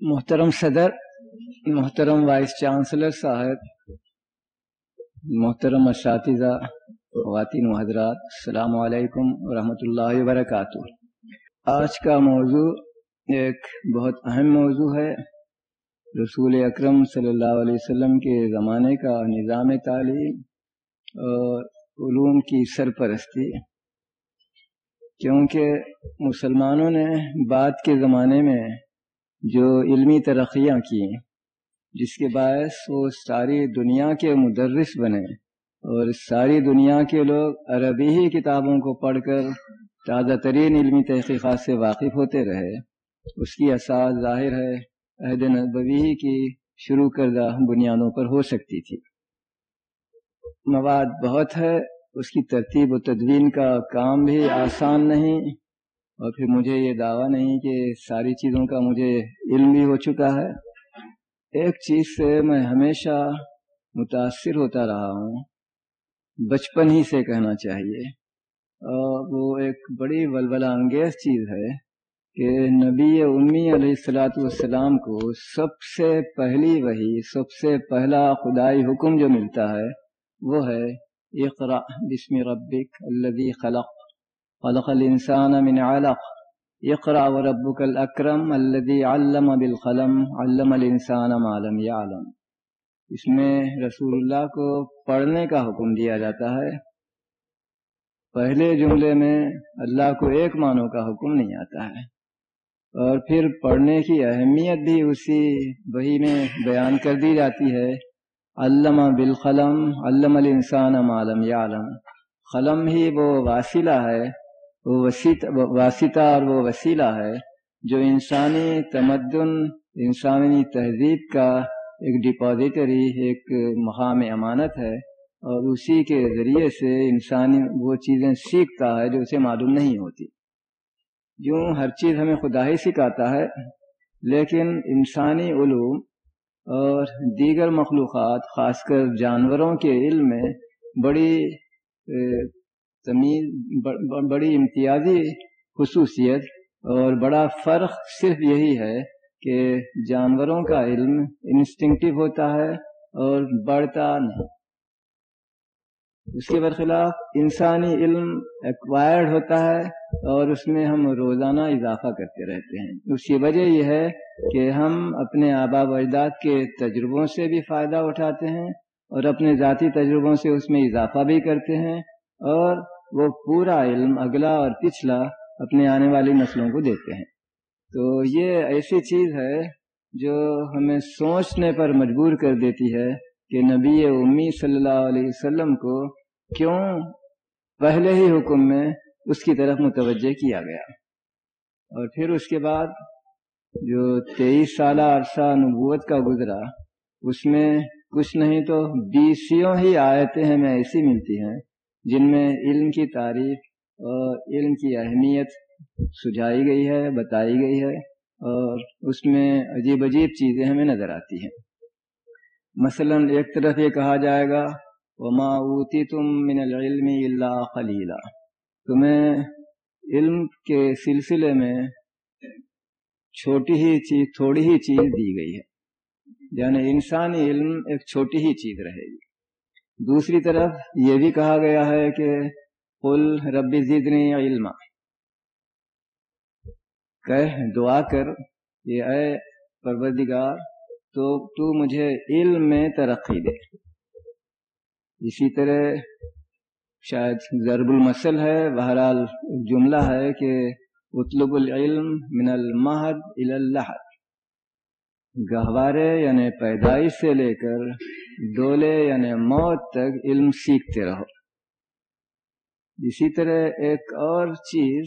محترم صدر، محترم وائس چانسلر صاحب، محترم اساتذہ، خواتین و حضرات، السلام علیکم ورحمۃ اللہ وبرکاتہ۔ آج کا موضوع ایک بہت اہم موضوع ہے۔ رسول اکرم صلی اللہ علیہ وسلم کے زمانے کا نظام تعلیم اور علوم کی سرپرستی۔ کیونکہ مسلمانوں نے بعد کے زمانے میں جو علمی ترقیاں کی جس کے باعث وہ ساری دنیا کے مدرس بنے اور ساری دنیا کے لوگ عربی ہی کتابوں کو پڑھ کر تازہ ترین علمی تحقیقات سے واقف ہوتے رہے۔ اس کی اساس ظاہر ہے، عہد نبوی کی شروع کردہ بنیادوں پر ہو سکتی تھی۔ مواد بہت ہے، اس کی ترتیب و تدوین کا کام بھی آسان نہیں اور پھر مجھے یہ دعویٰ نہیں کہ ساری چیزوں کا مجھے علم بھی ہو چکا ہے۔ ایک چیز سے میں ہمیشہ متاثر ہوتا رہا ہوں، بچپن ہی سے کہنا چاہیے۔ اور وہ ایک بڑی ولولہ انگیز چیز ہے کہ نبی امی علیہ السلاۃ والسلام کو سب سے پہلی وہی سب سے پہلا خدائی حکم جو ملتا ہے وہ ہے اقرا بسم ربک الذي خلق۔ خلق الانسان من علق. اقرا وربك الاکرم الذي علم بالقلم، علم الانسان ما لم يعلم. اس میں رسول اللہ کو پڑھنے کا حکم دیا جاتا ہے۔ پہلے جملے میں اللہ کو ایک معنوں کا حکم نہیں آتا ہے۔ اور پھر پڑھنے کی اہمیت بھی اسی وہی میں بیان کر دی جاتی ہے۔ علامہ بالقلم، علم الانسان ما لم يعلم۔ قلم ہی وہ واصلہ ہے وہ واسطہ اور وہ وسیلہ ہے جو انسانی تمدن، انسانی تہذیب کا ایک ڈپازیٹری ایک مقام امانت ہے اور اسی کے ذریعے سے انسانی وہ چیزیں سیکھتا ہے جو اسے معلوم نہیں ہوتی۔ یوں ہر چیز ہمیں خدا ہی سکھاتا ہے، لیکن انسانی علوم اور دیگر مخلوقات، خاص کر جانوروں کے علم میں، بڑی تمیز بڑی امتیازی خصوصیت اور بڑا فرق صرف یہی ہے کہ جانوروں کا علم انسٹنکٹیو ہوتا ہے اور بڑھتا نہیں۔ اس کے برخلاف انسانی علم ایکوائرڈ ہوتا ہے اور اس میں ہم روزانہ اضافہ کرتے رہتے ہیں۔ اس کی وجہ یہ ہے کہ ہم اپنے آبا و اجداد کے تجربوں سے بھی فائدہ اٹھاتے ہیں اور اپنے ذاتی تجربوں سے اس میں اضافہ بھی کرتے ہیں اور وہ پورا علم اگلا اور پچھلا اپنے آنے والی نسلوں کو دیتے ہیں۔ تو یہ ایسی چیز ہے جو ہمیں سوچنے پر مجبور کر دیتی ہے کہ نبی امی صلی اللہ علیہ وسلم کو کیوں پہلے ہی حکم میں اس کی طرف متوجہ کیا گیا۔ اور پھر اس کے بعد جو تیئیس سالہ عرصہ نبوت کا گزرا، اس میں کچھ نہیں تو بیسوں ہی آیتیں ہمیں ایسی ملتی ہیں جن میں علم کی تعریف اور علم کی اہمیت سجھائی گئی ہے، بتائی گئی ہے اور اس میں عجیب عجیب چیزیں ہمیں نظر آتی ہیں۔ مثلا ایک طرف یہ کہا جائے گا، وما اوتی تم من العلم اللہ خلیلا تمہیں علم کے سلسلے میں چھوٹی ہی چیز، تھوڑی ہی چیز دی گئی ہے۔ یعنی انسانی علم ایک چھوٹی ہی چیز رہے گی۔ دوسری طرف یہ بھی کہا گیا ہے کہ قل رب زدنی علما۔ کہ دعا کر، یہ اے پروردگار، تو تو مجھے علم میں ترقی دے۔ اسی طرح شاید ضرب المسل ہے، بہرحال جملہ ہے کہ اطلب العلم من المحد الى گہوارے یعنی پیدائش سے لے کر ڈولے یعنی موت تک علم سیکھتے رہو۔ اسی طرح ایک اور چیز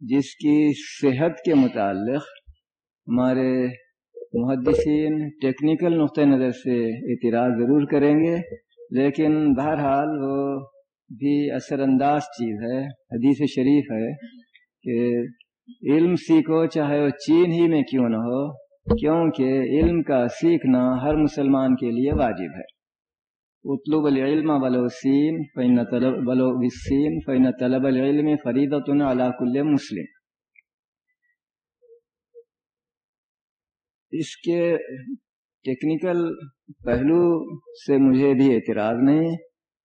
جس کی صحت کے متعلق ہمارے محدثین ٹیکنیکل نقطۂ نظر سے اعتراض ضرور کریں گے، لیکن بہرحال وہ بھی اثر انداز چیز ہے، حدیث شریف ہے کہ علم سیکھو چاہے وہ چین ہی میں کیوں نہ ہو۔ کیونکہ علم کا سیکھنا ہر مسلمان کے لیے واجب ہے۔ اطلوب العلم بلوسین فین طلب بلوسین فین طلب العلم فریدۃ علی کل مسلم۔ اس کے ٹیکنیکل پہلو سے مجھے بھی اعتراض نہیں،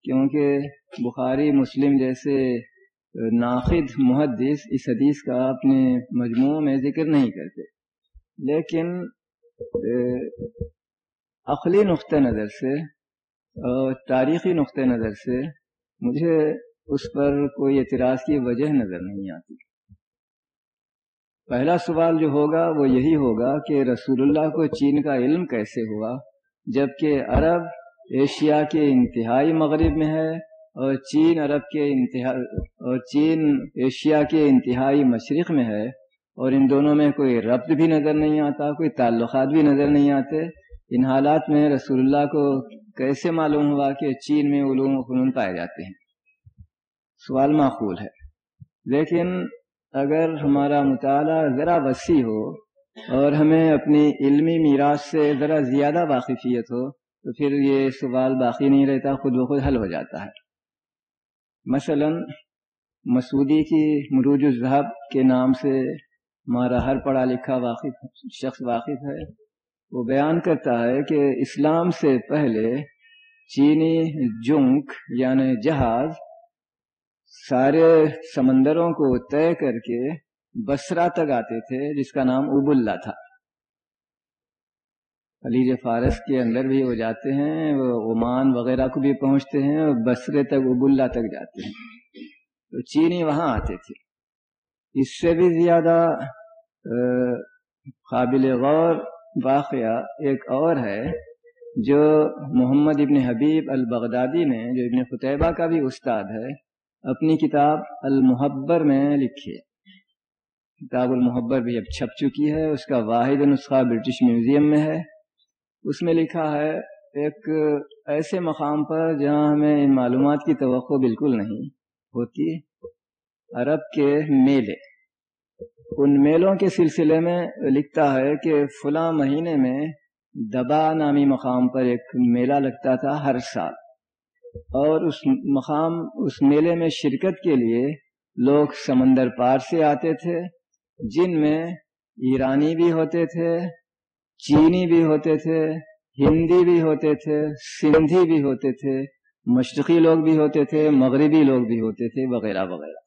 کیونکہ بخاری، مسلم جیسے ناخد محدث اس حدیث کا اپنے مجموعوں میں ذکر نہیں کرتے۔ لیکن عقلی نقطۂ نظر سے اور تاریخی نقطۂ نظر سے مجھے اس پر کوئی اعتراض کی وجہ نظر نہیں آتی۔ پہلا سوال جو ہوگا وہ یہی ہوگا کہ رسول اللہ کو چین کا علم کیسے ہوا، جبکہ عرب ایشیا کے انتہائی مغرب میں ہے اور چین عرب کے انتہا، اور چین ایشیا کے انتہائی مشرق میں ہے۔ اور ان دونوں میں کوئی ربط بھی نظر نہیں آتا، کوئی تعلقات بھی نظر نہیں آتے۔ ان حالات میں رسول اللہ کو کیسے معلوم ہوا کہ چین میں علوم و فنون پائے جاتے ہیں؟ سوال معقول ہے۔ لیکن اگر ہمارا مطالعہ ذرا وسیع ہو اور ہمیں اپنی علمی میراث سے ذرا زیادہ واقفیت ہو، تو پھر یہ سوال باقی نہیں رہتا، خود بخود حل ہو جاتا ہے۔ مثلا مسعودی کی مروج الذہب کے نام سے ہمارا ہر پڑھا لکھا واقف شخص واقف ہے۔ وہ بیان کرتا ہے کہ اسلام سے پہلے چینی جنک یعنی جہاز سارے سمندروں کو طے کر کے بسرا تک آتے تھے، جس کا نام اب اللہ تھا۔ خلیج فارس کے اندر بھی وہ جاتے ہیں، وہ عمان وغیرہ کو بھی پہنچتے ہیں اور بسرے تک اب اللہ تک جاتے ہیں۔ تو چینی وہاں آتے تھے۔ اس سے بھی زیادہ قابل غور واقعہ ایک اور ہے، جو محمد ابن حبیب البغدادی نے، جو ابن قطبہ کا بھی استاد ہے، اپنی کتاب المحبر میں لکھی کتاب المحبر بھی اب چھپ چکی ہے، اس کا واحد نسخہ برٹش میوزیم میں ہے۔ اس میں لکھا ہے، ایک ایسے مقام پر جہاں ہمیں ان معلومات کی توقع بالکل نہیں ہوتی عرب کے میلے۔ ان میلوں کے سلسلے میں لکھتا ہے کہ فلاں مہینے میں دبا نامی مقام پر ایک میلہ لگتا تھا ہر سال۔ اور اس مقام، اس میلے میں شرکت کے لیے لوگ سمندر پار سے آتے تھے، جن میں ایرانی بھی ہوتے تھے، چینی بھی ہوتے تھے، ہندی بھی ہوتے تھے، سندھی بھی ہوتے تھے، مشرقی لوگ بھی ہوتے تھے، مغربی لوگ بھی ہوتے تھے، وغیرہ وغیرہ۔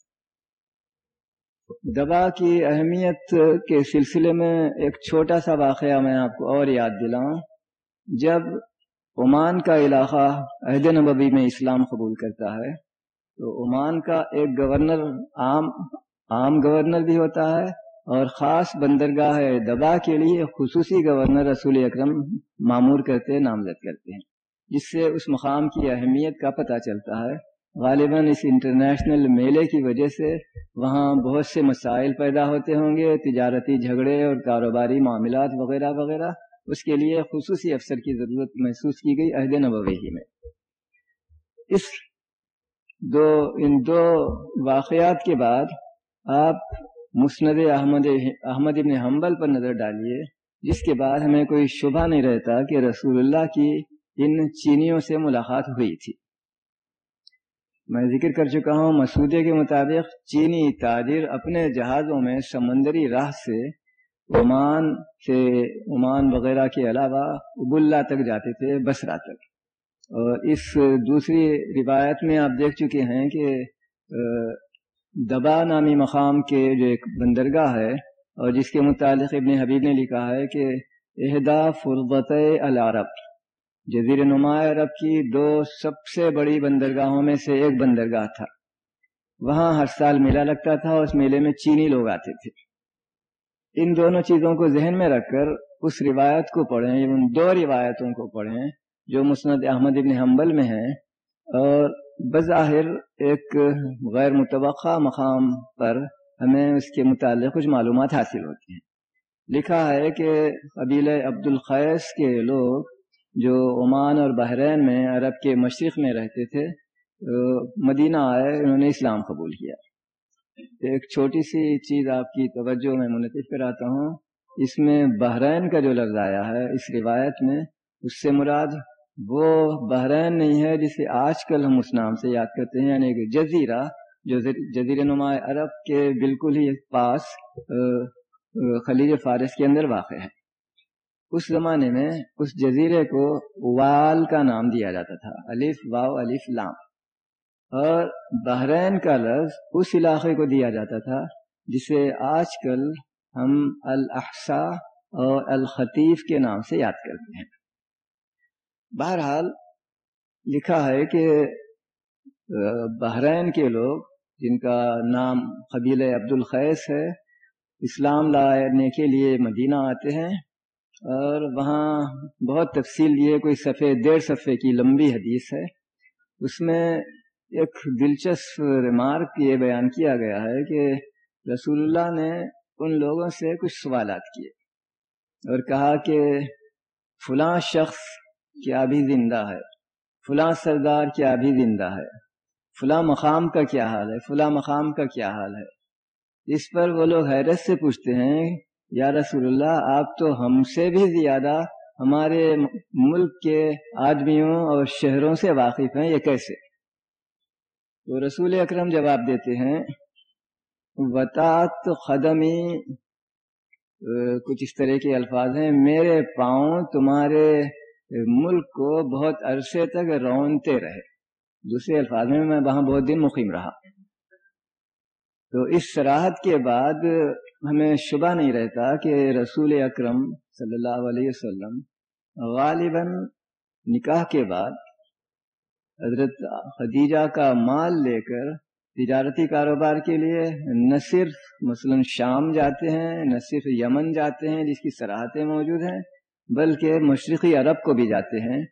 دبا کی اہمیت کے سلسلے میں ایک چھوٹا سا واقعہ میں آپ کو اور یاد دلاؤں۔ جب عمان کا علاقہ عہد نبوی میں اسلام قبول کرتا ہے، تو عمان کا ایک گورنر عام عام گورنر بھی ہوتا ہے اور خاص بندرگاہ دبا کے لیے خصوصی گورنر رسول اکرم معمور کرتے، نامزد کرتے ہیں۔ جس سے اس مقام کی اہمیت کا پتہ چلتا ہے۔ غالباً اس انٹرنیشنل میلے کی وجہ سے وہاں بہت سے مسائل پیدا ہوتے ہوں گے، تجارتی جھگڑے اور کاروباری معاملات وغیرہ وغیرہ۔ اس کے لیے خصوصی افسر کی ضرورت محسوس کی گئی عہد نبوی میں۔ اس دو، ان دو واقعات کے بعد آپ مسند احمد احمد ابن حنبل پر نظر ڈالیے، جس کے بعد ہمیں کوئی شبہ نہیں رہتا کہ رسول اللہ کی ان چینیوں سے ملاقات ہوئی تھی۔ میں ذکر کر چکا ہوں مسودے کے مطابق چینی تاجر اپنے جہازوں میں سمندری راہ سے عمان سے عمان وغیرہ کے علاوہ اب اللہ تک جاتے تھے بسرا تک۔ اور اس دوسری روایت میں آپ دیکھ چکے ہیں کہ دبا نامی مقام کے جو ایک بندرگاہ ہے، اور جس کے متعلق ابن حبیب نے لکھا ہے کہ عہدہ فربت العرب۔ جزیر نما عرب کی دو سب سے بڑی بندرگاہوں میں سے ایک بندرگاہ تھا۔ وہاں ہر سال میلہ لگتا تھا اور اس میلے میں چینی لوگ آتے تھے۔ ان دونوں چیزوں کو ذہن میں رکھ کر اس روایت کو پڑھیں، ان دو روایتوں کو پڑھیں جو مسند احمد ابن حنبل میں ہیں اور بظاہر ایک غیر متوقع مقام پر ہمیں اس کے متعلق کچھ معلومات حاصل ہوتی ہیں۔ لکھا ہے کہ قبیل عبد الخیس کے لوگ جو عمان اور بحرین میں عرب کے مشرق میں رہتے تھے مدینہ آئے انہوں نے اسلام قبول کیا۔ ایک چھوٹی سی چیز آپ کی توجہ میں منتخب کراتا ہوں۔ اس میں بحرین کا جو لفظ آیا ہے، اس روایت میں، اس سے مراد وہ بحرین نہیں ہے جسے آج کل ہم اس نام سے یاد کرتے ہیں یعنی کہ جزیرہ، جو جزیر نما عرب کے بالکل ہی پاس خلیج فارس کے اندر واقع ہے۔ اس زمانے میں اس جزیرے کو وال کا نام دیا جاتا تھا، الف واو، الف لام۔ اور بحرین کا لفظ اس علاقے کو دیا جاتا تھا، جسے آج کل ہم الاحسا اور الخطیف کے نام سے یاد کرتے ہیں۔ بہرحال لکھا ہے کہ بحرین کے لوگ، جن کا نام قبیل عبد الخیس ہے، اسلام لانے کے لیے مدینہ آتے ہیں۔ اور وہاں بہت تفصیل لیے کوئی صفحے، ڈیڑھ صفحے کی لمبی حدیث ہے۔ اس میں ایک دلچسپ ریمارک یہ بیان کیا گیا ہے کہ رسول اللہ نے ان لوگوں سے کچھ سوالات کیے اور کہا کہ فلاں شخص کیا بھی زندہ ہے، فلاں سردار کیا بھی زندہ ہے، فلاں مقام کا کیا حال ہے، فلاں مقام کا کیا حال ہے۔ اس پر وہ لوگ حیرت سے پوچھتے ہیں یا رسول اللہ، آپ تو ہم سے بھی زیادہ ہمارے ملک کے آدمیوں اور شہروں سے واقف ہیں، یہ کیسے؟ تو رسول اکرم جواب دیتے ہیں وطاط قدمی کچھ اس طرح کے الفاظ ہیں، میرے پاؤں تمہارے ملک کو بہت عرصے تک رونتے رہے۔ دوسرے الفاظ میں میں وہاں بہت دن مقیم رہا۔ تو اس سراحت کے بعد ہمیں شبہ نہیں رہتا کہ رسول اکرم صلی اللہ علیہ وسلم غالباً نکاح کے بعد حضرت خدیجہ کا مال لے کر تجارتی کاروبار کے لیے نہ صرف مثلا شام جاتے ہیں، نہ صرف یمن جاتے ہیں جس کی سراحتیں موجود ہیں، بلکہ مشرقی عرب کو بھی جاتے ہیں۔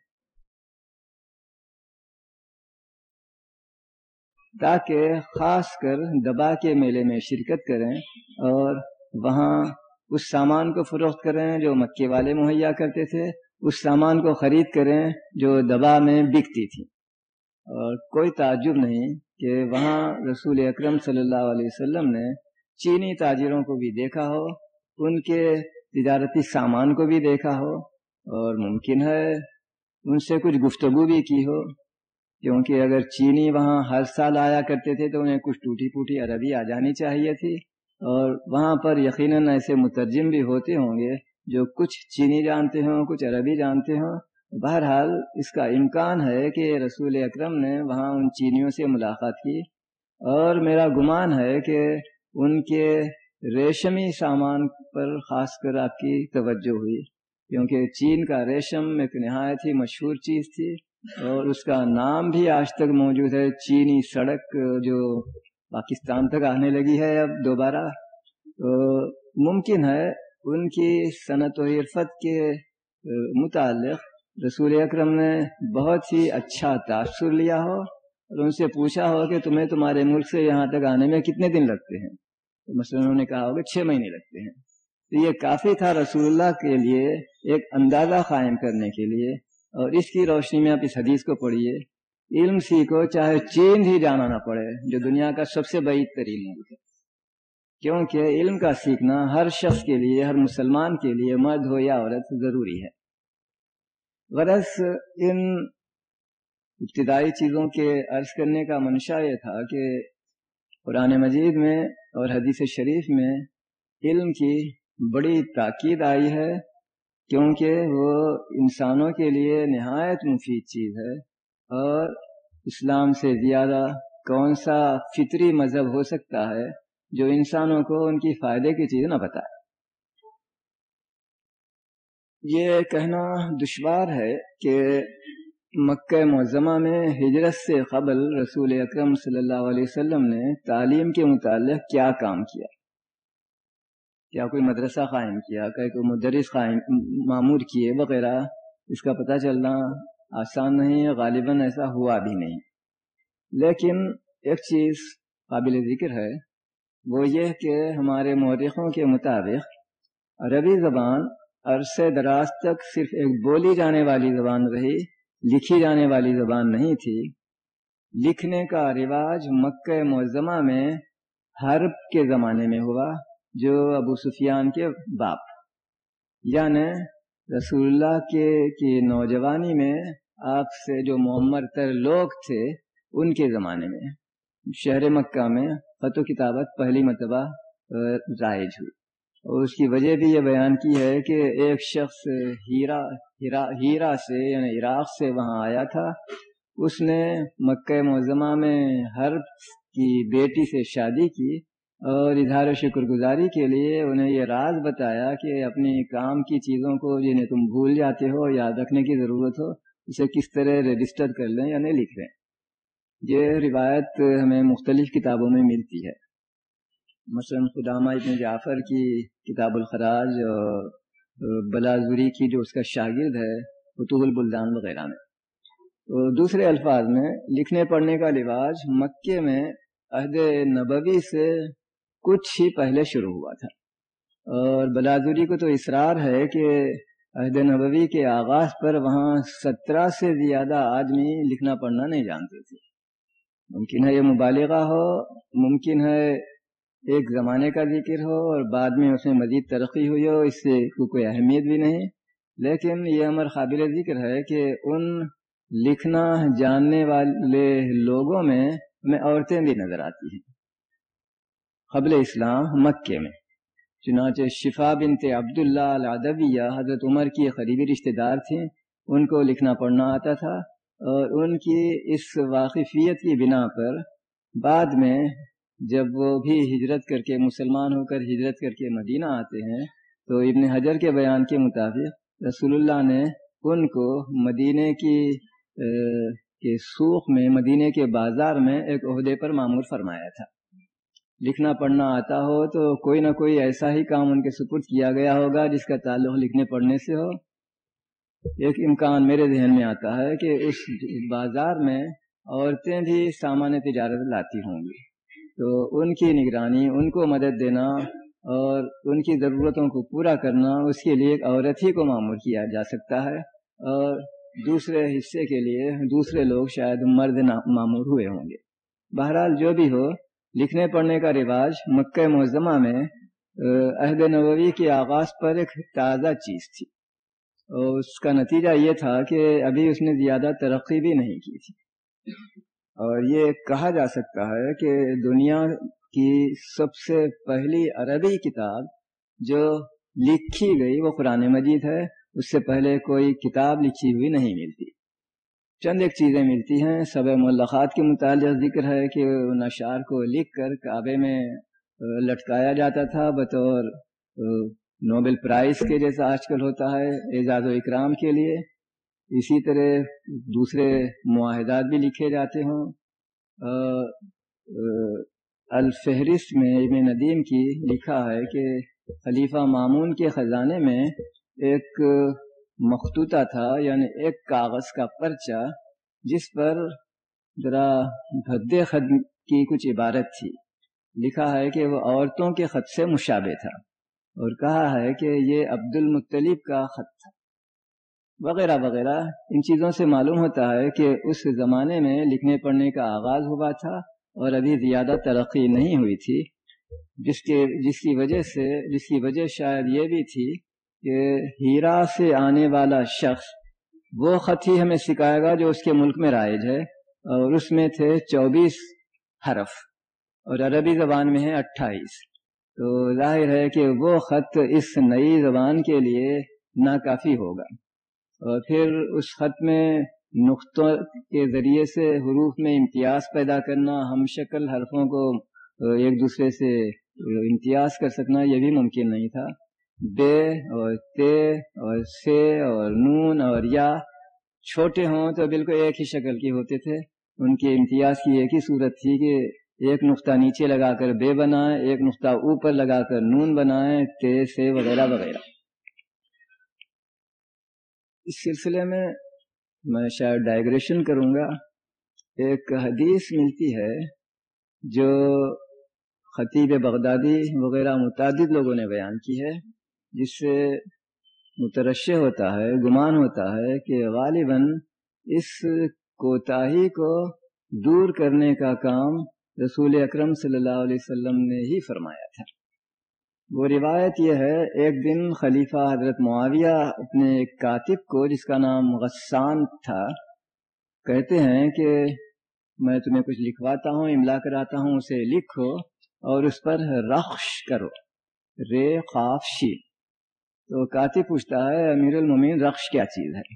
تاکہ خاص کر دبا کے میلے میں شرکت کریں اور وہاں اس سامان کو فروخت کریں جو مکے والے مہیا کرتے تھے، اس سامان کو خرید کریں جو دبا میں بکتی تھی۔ اور کوئی تعجب نہیں کہ وہاں رسول اکرم صلی اللہ علیہ وسلم نے چینی تاجروں کو بھی دیکھا ہو، ان کے تجارتی سامان کو بھی دیکھا ہو، اور ممکن ہے ان سے کچھ گفتگو بھی کی ہو۔ کیونکہ اگر چینی وہاں ہر سال آیا کرتے تھے تو انہیں کچھ ٹوٹی پوٹی عربی آ جانی چاہیے تھی۔ اور وہاں پر یقیناً ایسے مترجم بھی ہوتے ہوں گے جو کچھ چینی جانتے ہوں، کچھ عربی جانتے ہوں۔ بہرحال اس کا امکان ہے کہ رسول اکرم نے وہاں ان چینیوں سے ملاقات کی۔ اور میرا گمان ہے کہ ان کے ریشمی سامان پر خاص کر آپ کی توجہ ہوئی، کیونکہ چین کا ریشم ایک نہایت ہی مشہور چیز تھی۔ اور اس کا نام بھی آج تک موجود ہے، چینی سڑک جو پاکستان تک آنے لگی ہے اب دوبارہ۔ تو ممکن ہے ان کی صنعت و عرفت کے متعلق رسول اکرم نے بہت ہی اچھا تاثر لیا ہو اور ان سے پوچھا ہو کہ تمہیں تمہارے ملک سے یہاں تک آنے میں کتنے دن لگتے ہیں؟ تو مثلاً انہوں نے کہا ہوگا چھ مہینے لگتے ہیں۔ تو یہ کافی تھا رسول اللہ کے لیے ایک اندازہ قائم کرنے کے لیے اور اس کی روشنی میں آپ اس حدیث کو پڑھیے۔ علم سیکھو، چاہے چین ہی جانا نہ پڑے، جو دنیا کا سب سے بعید ترین ملک ہے۔ کیونکہ علم کا سیکھنا ہر شخص کے لیے، ہر مسلمان کے لیے مرد ہو یا عورت ضروری ہے۔ غرض ان ابتدائی چیزوں کے عرض کرنے کا منشا یہ تھا کہ قرآن مجید میں اور حدیث شریف میں علم کی بڑی تاکید آئی ہے۔ کیونکہ وہ انسانوں کے لیے نہایت مفید چیز ہے۔ اور اسلام سے زیادہ کون سا فطری مذہب ہو سکتا ہے جو انسانوں کو ان کی فائدے کی چیز نہ بتائے؟ یہ کہنا دشوار ہے کہ مکہ معظمہ میں ہجرت سے قبل رسول اکرم صلی اللہ علیہ وسلم نے تعلیم کے متعلق کیا کام کیا۔ کیا کوئی مدرسہ قائم کیا کہ کوئی مدرس قائم معمور کیے وغیرہ، اس کا پتہ چلنا آسان نہیں ہے غالباً ایسا ہوا بھی نہیں۔ لیکن ایک چیز قابل ذکر ہے، وہ یہ کہ ہمارے مورخوں کے مطابق عربی زبان عرصے دراز تک صرف ایک بولی جانے والی زبان رہی، لکھی جانے والی زبان نہیں تھی۔ لکھنے کا رواج مکہ معظمہ میں حرب کے زمانے میں ہوا۔ جو ابو سفیان کے باپ۔ یعنی رسول اللہ کے کی نوجوانی میں آپ سے جو معمر تر لوگ تھے ان کے زمانے میں، شہر مکہ میں خط و کتابت پہلی مرتبہ رائج ہوئی۔ اور اس کی وجہ بھی یہ بیان کی ہے کہ ایک شخص ہیرا ہیرا ہیرا سے یعنی عراق سے وہاں آیا تھا۔ اس نے مکہ معظمہ میں ہر کی بیٹی سے شادی کی۔ اور اظہار شکر گزاری کے لیے انہیں یہ راز بتایا کہ اپنی کام کی چیزوں کو جنہیں تم بھول جاتے ہو، یاد رکھنے کی ضرورت ہو، اسے کس طرح رجسٹر کر لیں یا نہیں لکھ لیں۔ یہ روایت ہمیں مختلف کتابوں میں ملتی ہے۔ مثلا خدامہ ابن جعفر کی کتاب الخراج اور بلازوری کی جو اس کا شاگرد ہے قطب البلدان وغیرہ میں۔ تو دوسرے الفاظ میں، لکھنے پڑھنے کا رواج مکے میں عہد نبوی سے کچھ ہی پہلے شروع ہوا تھا۔ اور بلازوری کو تو اصرار ہے کہ عہد نبوی کے آغاز پر وہاں سترہ سے زیادہ آدمی لکھنا پڑھنا نہیں جانتے تھے۔ ممکن ہے یہ مبالغہ ہو، ممکن ہے ایک زمانے کا ذکر ہو اور بعد میں اس میں مزید ترقی ہوئی ہو، اس سے کوئی اہمیت بھی نہیں۔ لیکن یہ امر قابل ذکر ہے کہ ان لکھنا، جاننے والے لوگوں میں ہمیں عورتیں بھی نظر آتی ہیں۔ قبل اسلام مکے میں۔ چنانچہ شفا بنت عبداللہ العدویہ حضرت عمر کی قریبی رشتہ دار تھیں ان کو لکھنا پڑھنا آتا تھا اور ان کی اس واقفیت کی بنا پر بعد میں جب وہ بھی ہجرت کر کے مسلمان ہو کر ہجرت کر کے مدینہ آتے ہیں تو ابن حجر کے بیان کے مطابق رسول اللہ نے ان کو مدینہ کی کے سوخ میں، مدینہ کے بازار میں ایک عہدے پر معمور فرمایا تھا۔ لکھنا پڑھنا آتا ہو تو کوئی نہ کوئی ایسا ہی کام ان کے سپرد کیا گیا ہوگا جس کا تعلق لکھنے پڑھنے سے ہو۔ ایک امکان میرے ذہن میں آتا ہے کہ اس بازار میں عورتیں بھی سامان تجارت لاتی ہوں گی۔ تو ان کی نگرانی، ان کو مدد دینا اور ان کی ضرورتوں کو پورا کرنا اس کے لیے ایک عورت ہی کو معمور کیا جا سکتا ہے۔ اور دوسرے حصے کے لیے دوسرے لوگ شاید مرد معمور ہوئے ہوں گے۔ بہرحال جو بھی ہو لکھنے پڑھنے کا رواج مکہ معظمہ میں عہد نبوی کے آغاز پر ایک تازہ چیز تھی۔ اور اس کا نتیجہ یہ تھا کہ ابھی اس نے زیادہ ترقی بھی نہیں کی تھی۔ اور یہ کہا جا سکتا ہے کہ دنیا کی سب سے پہلی عربی کتاب جو لکھی گئی وہ قرآن مجید ہے۔ اس سے پہلے کوئی کتاب لکھی ہوئی نہیں ملتی۔ چند ایک چیزیں ملتی ہیں۔ سب ملخات کے متعلق ذکر ہے کہ ان اشعار کو لکھ کر کعبے میں لٹکایا جاتا تھا، بطور نوبل پرائز کے جیسا آج کل ہوتا ہے اعزاز و اکرام کے لیے۔ اسی طرح دوسرے معاہدات بھی لکھے جاتے ہوں۔ الفہرست میں ابن ندیم کی لکھا ہے کہ خلیفہ معمون کے خزانے میں ایک مختوطہ تھا یعنی ایک کاغذ کا پرچہ، جس پر ذرا بھد خط کی کچھ عبارت تھی۔ لکھا ہے کہ وہ عورتوں کے خط سے مشابہ تھا اور کہا ہے کہ یہ عبد المطلیب کا خط تھا۔ وغیرہ وغیرہ، ان چیزوں سے معلوم ہوتا ہے کہ اس زمانے میں لکھنے پڑھنے کا آغاز ہوا تھا اور ابھی زیادہ ترقی نہیں ہوئی تھی، جس کے، جس کی وجہ سے، جس کی وجہ شاید یہ بھی تھی کہ ہیرا سے آنے والا شخص وہ خط ہی ہمیں سکھائے گا جو اس کے ملک میں رائج ہے اور اس میں تھے چوبیس حرف اور عربی زبان میں ہے اٹھائیس۔ تو ظاہر ہے کہ وہ خط اس نئی زبان کے لیے ناکافی ہوگا۔ اور پھر اس خط میں نقطوں کے ذریعے سے حروف میں امتیاز پیدا کرنا، ہم شکل حرفوں کو ایک دوسرے سے امتیاز کر سکنا، یہ بھی ممکن نہیں تھا۔ بے اور تے اور سے اور نون اور یا چھوٹے ہوں تو بالکل ایک ہی شکل کے ہوتے تھے۔ ان کے امتیاز کی ایک ہی صورت تھی کہ ایک نقطہ نیچے لگا کر بے بنائیں، ایک نقطہ اوپر لگا کر نون بنائیں، تے، سے وغیرہ وغیرہ۔ اس سلسلے میں میں شاید ڈائگریشن کروں گا۔ ایک حدیث ملتی ہے جو خطیب بغدادی وغیرہ متعدد لوگوں نے بیان کی ہے۔ جس سے مترشع ہوتا ہے، گمان ہوتا ہے کہ غالباً اس کوتاہی کو دور کرنے کا کام رسول اکرم صلی اللہ علیہ وسلم نے ہی فرمایا تھا۔ وہ روایت یہ ہے، ایک دن خلیفہ حضرت معاویہ اپنے ایک کاتب کو، جس کا نام غسان تھا، کہتے ہیں کہ میں تمہیں کچھ لکھواتا ہوں، املا کراتا ہوں، اسے لکھو اور اس پر رخش کرو۔ رے قاف تو کاتی پوچھتا ہے، امیر المومن رقش کیا چیز ہے؟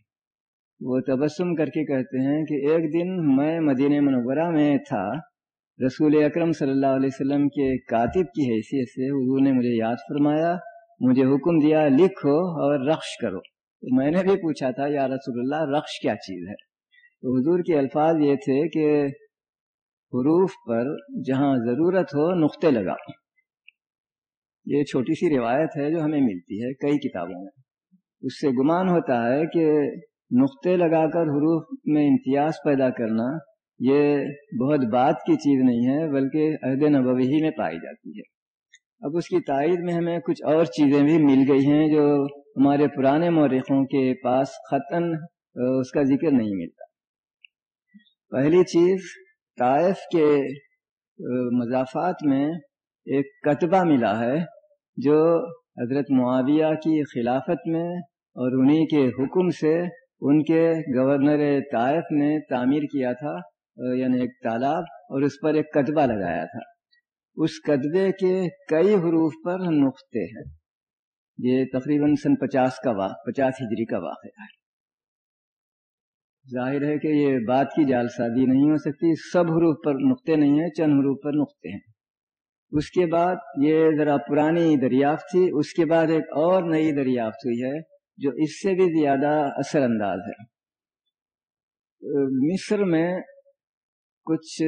وہ تبسم کر کے کہتے ہیں کہ ایک دن میں مدینہ منورہ میں تھا۔ رسول اکرم صلی اللہ علیہ وسلم کے کاتب کی حیثیت سے حضور نے مجھے یاد فرمایا، مجھے حکم دیا، لکھو اور رقش کرو۔ تو میں نے بھی پوچھا تھا، یا رسول اللہ رقش کیا چیز ہے؟ تو حضور کے الفاظ یہ تھے کہ حروف پر جہاں ضرورت ہو، نقطے لگاؤ۔ یہ چھوٹی سی روایت ہے جو ہمیں ملتی ہے کئی کتابوں میں۔ اس سے گمان ہوتا ہے کہ نقطے لگا کر حروف میں امتیاز پیدا کرنا یہ بہت بات کی چیز نہیں ہے، بلکہ عہد نبوی ہی میں پائی جاتی ہے۔ اب اس کی تائید میں ہمیں کچھ اور چیزیں بھی مل گئی ہیں جو ہمارے پرانے مورخوں کے پاس خطن اس کا ذکر نہیں ملتا۔ پہلی چیز، طائف کے مضافات میں ایک کتبہ ملا ہے۔ جو حضرت معاویہ کی خلافت میں اور انہی کے حکم سے ان کے گورنر طائف نے تعمیر کیا تھا یعنی ایک تالاب اور اس پر ایک کتبہ لگایا تھا۔ اس کتبے کے کئی حروف پر نقطے ہیں۔ یہ تقریباً سن پچاس کا واقع پچاس ہجری کا واقعہ ہے۔ ظاہر ہے کہ یہ بات کی جالسازی نہیں ہو سکتی، سب حروف پر نقطے نہیں ہیں، چند حروف پر نقطے ہیں۔ اس کے بعد یہ ذرا پرانی دریافت تھی، اس کے بعد ایک اور نئی دریافت ہوئی ہے، جو اس سے بھی زیادہ اثر انداز ہے۔ مصر میں کچھ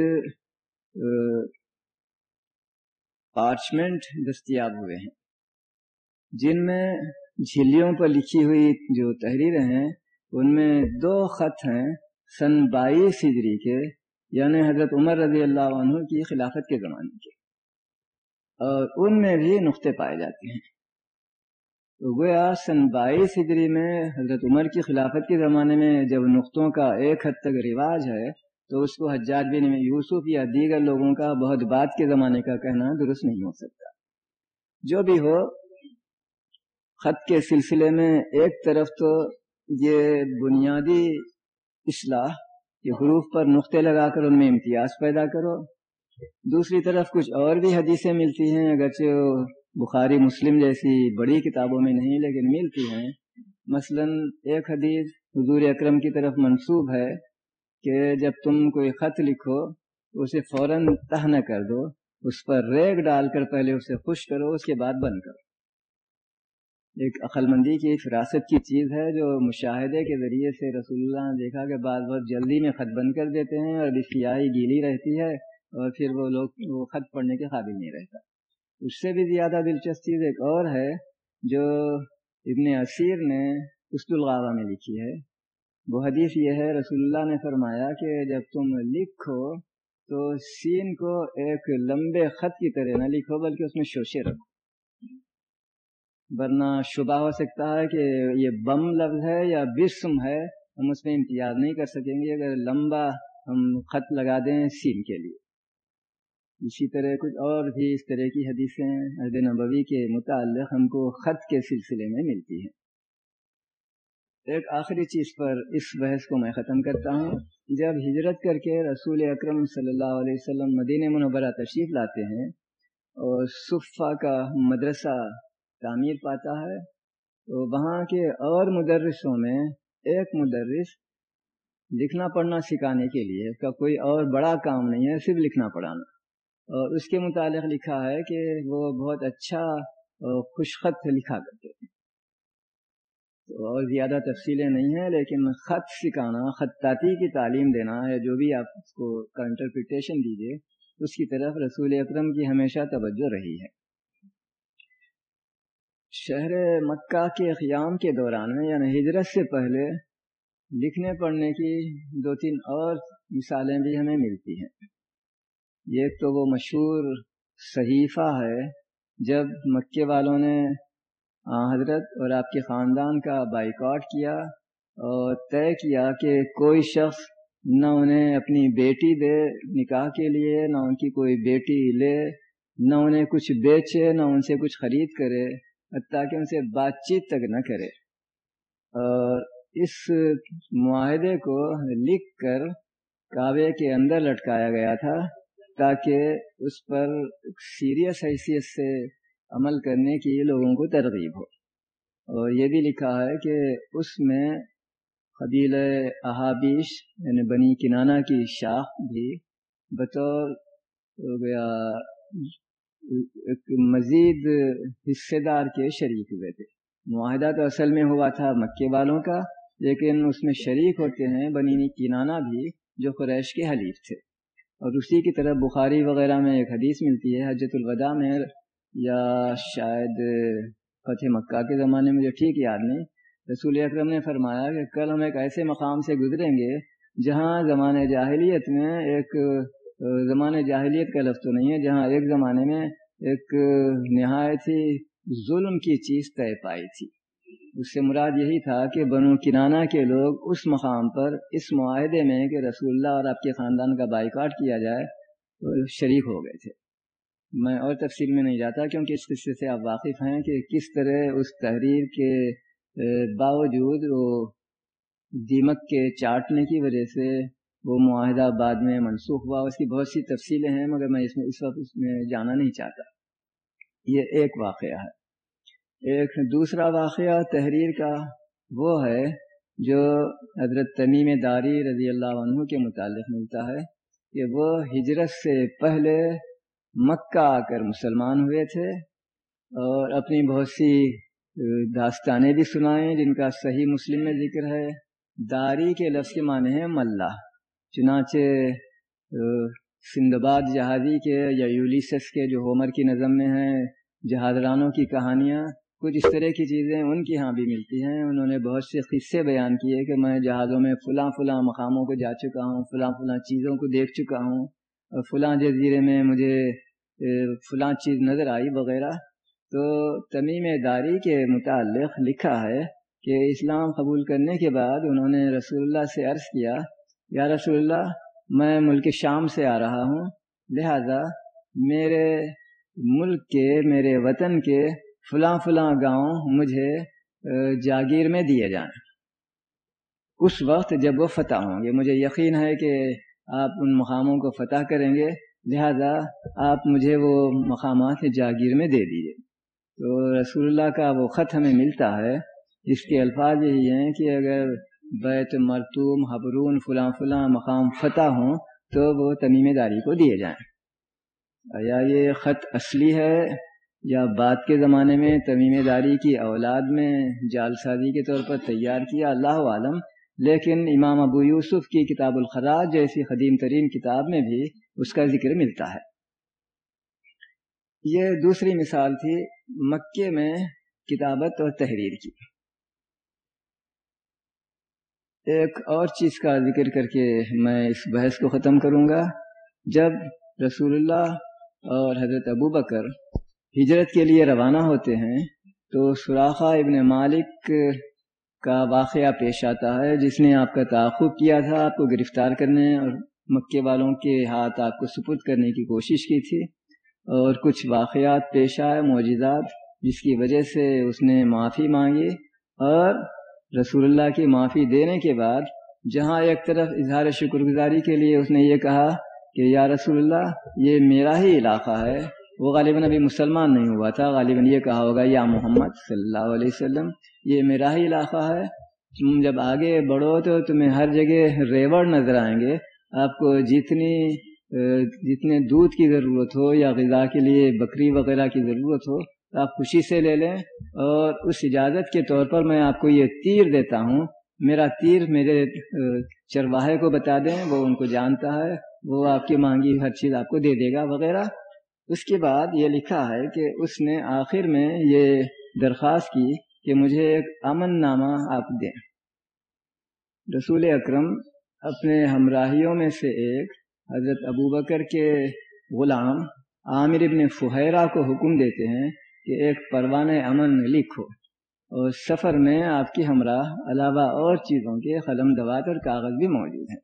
پارچمنٹ دستیاب ہوئے ہیں۔ جن میں جھلیوں پر لکھی ہوئی جو تحریریں ہیں، ان میں دو خط ہیں سن بائیس ہجری کے یعنی حضرت عمر رضی اللہ عنہ کی خلافت کے زمانے کے۔ اور ان میں بھی نقطے پائے جاتے ہیں۔ تو گویا سن بائیس ہجری میں حضرت عمر کی خلافت کے زمانے میں جب نقطوں کا ایک حد تک رواج ہے، تو اس کو حجاج بن یوسف یا دیگر لوگوں کا بہت بعد کے زمانے کا کہنا درست نہیں ہو سکتا۔ جو بھی ہو، خط کے سلسلے میں ایک طرف تو یہ بنیادی اصلاح کہ حروف پر نقطے لگا کر ان میں امتیاز پیدا کرو دوسری طرف کچھ اور بھی حدیثیں ملتی ہیں، اگرچہ بخاری، مسلم جیسی بڑی کتابوں میں نہیں، لیکن ملتی ہیں۔ مثلا ایک حدیث حضور اکرم کی طرف منسوب ہے کہ جب تم کوئی خط لکھو، اسے فوراً تہ نہ کر دو، اس پر ریگ ڈال کر پہلے اسے خوش کرو، اس کے بعد بند کرو۔ ایک عقل مندی کی فراست کی چیز ہے جو مشاہدے کے ذریعے سے رسول اللہ نے دیکھا کہ بعض بہت جلدی میں خط بند کر دیتے ہیں اور سیاہی گیلی رہتی ہے۔ اور پھر وہ لوگ وہ خط پڑھنے کے قابل نہیں رہتا۔ اس سے بھی زیادہ دلچسپ چیز ایک اور ہے جو ابن اسیر نے اسد الغابہ میں لکھی ہے۔ وہ حدیث یہ ہے، رسول اللہ نے فرمایا کہ جب تم لکھو تو سین کو ایک لمبے خط کی طرح نہ لکھو، بلکہ اس میں شوشے رکھو۔ ورنہ شبہ ہو سکتا ہے کہ یہ بم لفظ ہے یا بسم ہے، ہم اس میں امتیاز نہیں کر سکیں گے۔ اگر لمبا ہم خط لگا دیں سین کے لیے۔ اسی طرح کچھ اور بھی اس طرح کی حدیثیں عہد نبوی کے متعلق ہم کو خط کے سلسلے میں ملتی ہیں۔ ایک آخری چیز پر اس بحث کو میں ختم کرتا ہوں۔ جب ہجرت کر کے رسول اکرم صلی اللہ علیہ وسلم مدینہ منورہ تشریف لاتے ہیں اور صفا کا مدرسہ تعمیر پاتا ہے، تو وہاں کے اور مدرسوں میں ایک مدرس لکھنا پڑھنا سکھانے کے لیے اس کا کوئی اور بڑا کام نہیں ہے، صرف لکھنا پڑھانا۔ اور اس کے متعلق لکھا ہے کہ وہ بہت اچھا خوش خط لکھا کرتے تھے۔ اور زیادہ تفصیلیں نہیں ہیں، لیکن خط سکھانا، خطاطی کی تعلیم دینا ہے، جو بھی آپ اس کو کا انٹرپریٹیشن دیجیے اس کی طرف رسول اکرم کی ہمیشہ توجہ رہی ہے۔ شہر مکہ کے قیام کے دوران میں یعنی ہجرت سے پہلے، لکھنے پڑھنے کی دو تین اور مثالیں بھی ہمیں ملتی ہیں۔ یہ تو وہ مشہور صحیفہ ہے جب مکے والوں نے حضرت اور آپ کے خاندان کا بائیکاٹ کیا اور طے کیا کہ کوئی شخص نہ انہیں اپنی بیٹی دے نکاح کے لیے، نہ ان کی کوئی بیٹی لے، نہ انہیں کچھ بیچے، نہ ان سے کچھ خرید کرے تاکہ ان سے بات چیت تک نہ کرے۔ اور اس معاہدے کو لکھ کر کعبے کے اندر لٹکایا گیا تھا۔ تاکہ اس پر سیریس حیثیت سے عمل کرنے کی لوگوں کو ترغیب ہو۔ اور یہ بھی لکھا ہے کہ اس میں قبیل احابیش یعنی بنی کنانا کی شاخ بھی بطور گیا ایک مزید حصے دار کے شریک ہوئے تھے۔ معاہدہ تو اصل میں ہوا تھا مکے والوں کا، لیکن اس میں شریک ہوتے ہیں بنی کنانا بھی جو قریش کے حلیف تھے۔ اور اسی کی طرف بخاری وغیرہ میں ایک حدیث ملتی ہے حجت الوداع میں، یا شاید فتح مکہ کے زمانے میں جو ٹھیک یاد نہیں، رسول اکرم نے فرمایا کہ کل ہم ایک ایسے مقام سے گزریں گے جہاں زمانۂ جاہلیت میں ایک زمانۂ جاہلیت کا لفظ تو نہیں ہے، جہاں ایک زمانے میں ایک نہایت ہی ظلم کی چیز طے پائی تھی۔ اس سے مراد یہی تھا کہ بنو کنانا کے لوگ اس مقام پر اس معاہدے میں کہ رسول اللہ اور آپ کے خاندان کا بائیکاٹ کیا جائے تو شریک ہو گئے تھے۔ میں اور تفصیل میں نہیں جاتا کیونکہ اس قصے سے آپ واقف ہیں کہ کس طرح اس تحریر کے باوجود وہ دیمک کے چاٹنے کی وجہ سے وہ معاہدہ بعد میں منسوخ ہوا۔ اس کی بہت سی تفصیلیں ہیں مگر میں اس میں، اس وقت اس میں جانا نہیں چاہتا۔ یہ ایک واقعہ ہے۔ ایک دوسرا واقعہ تحریر کا وہ ہے جو حضرت تمیم داری رضی اللہ عنہ کے متعلق ملتا ہے کہ وہ ہجرت سے پہلے مکہ آ کر مسلمان ہوئے تھے اور اپنی بہت سی داستانیں بھی سنائیں جن کا صحیح مسلم میں ذکر ہے۔ داری کے لفظ کے معنی ہیں ملا، چنانچہ سندباد جہازی کے یا یولیسس کے جو ہومر کی نظم میں ہیں جہاز رانوں کی کہانیاں کچھ اس طرح کی چیزیں ان کی ہاں بھی ملتی ہیں۔ انہوں نے بہت سے قصے بیان کیے کہ میں جہازوں میں فلاں فلاں مقاموں کو جا چکا ہوں، فلاں فلاں چیزوں کو دیکھ چکا ہوں اور فلاں جزیرے میں مجھے فلاں چیز نظر آئی وغیرہ۔ تو تمیم داری کے متعلق لکھا ہے کہ اسلام قبول کرنے کے بعد انہوں نے رسول اللہ سے عرض کیا، یا رسول اللہ، میں ملک شام سے آ رہا ہوں، لہذا میرے ملک کے، میرے وطن کے فلاں فلاں گاؤں مجھے جاگیر میں دیے جائیں۔ اس وقت جب وہ فتح ہوں گے، مجھے یقین ہے کہ آپ ان مقاموں کو فتح کریں گے، لہذا آپ مجھے وہ مقامات جاگیر میں دے دیجیے تو رسول اللہ کا وہ خط ہمیں ملتا ہے۔ جس کے الفاظ یہی ہیں کہ اگر بیت مرتوم، حبرون، فلاں فلاں مقام فتح ہوں، تو وہ تمیم داری کو دیے جائیں۔ یا یہ خط اصلی ہے؟ یا بعد کے زمانے میں تمیم داری کی اولاد میں جال سازی کے طور پر تیار کیا، اللہ عالم۔ لیکن امام ابو یوسف کی کتاب الخراج جیسی قدیم ترین کتاب میں بھی اس کا ذکر ملتا ہے۔ یہ دوسری مثال تھی مکے میں کتابت اور تحریر کی۔ ایک اور چیز کا ذکر کر کے میں اس بحث کو ختم کروں گا۔ جب رسول اللہ اور حضرت ابو بکر ہجرت کے لیے روانہ ہوتے ہیں تو سراخا ابن مالک کا واقعہ پیش آتا ہے، جس نے آپ کا تعاقب کیا تھا، آپ کو گرفتار کرنے اور مکے والوں کے ہاتھ آپ کو سپرد کرنے کی کوشش کی تھی اور کچھ واقعات پیش آئے، معجزات، جس کی وجہ سے اس نے معافی مانگی اور رسول اللہ کی معافی دینے کے بعد جہاں ایک طرف اظہار شکر گزاری کے لیے اس نے یہ کہا کہ یا رسول اللہ، یہ میرا ہی علاقہ ہے۔ وہ غالباً ابھی مسلمان نہیں ہوا تھا، غالباً یہ کہا ہوگا، یا محمد صلی اللہ علیہ وسلم، یہ میرا ہی علاقہ ہے۔ تم جب آگے بڑھو تو تمہیں ہر جگہ ریوڑ نظر آئیں گے۔ آپ کو جتنی جتنے دودھ کی ضرورت ہو یا غذا کے لیے بکری وغیرہ کی ضرورت ہو تو آپ خوشی سے لے لیں۔ اور اس اجازت کے طور پر میں آپ کو یہ تیر دیتا ہوں۔ میرا تیر میرے چرواہے کو بتا دیں، وہ ان کو جانتا ہے، وہ آپ کی مانگی ہر چیز آپ کو دے دے گا وغیرہ۔ اس کے بعد یہ لکھا ہے کہ اس نے آخر میں یہ درخواست کی کہ مجھے ایک امن نامہ آپ دیں۔ رسول اکرم اپنے ہمراہیوں میں سے ایک، حضرت ابو بکر کے غلام عامر ابن فہیرہ کو حکم دیتے ہیں کہ ایک پروان امن لکھو اور سفر میں آپ کی ہمراہ علاوہ اور چیزوں کے قلم دوات اور کاغذ بھی موجود ہیں۔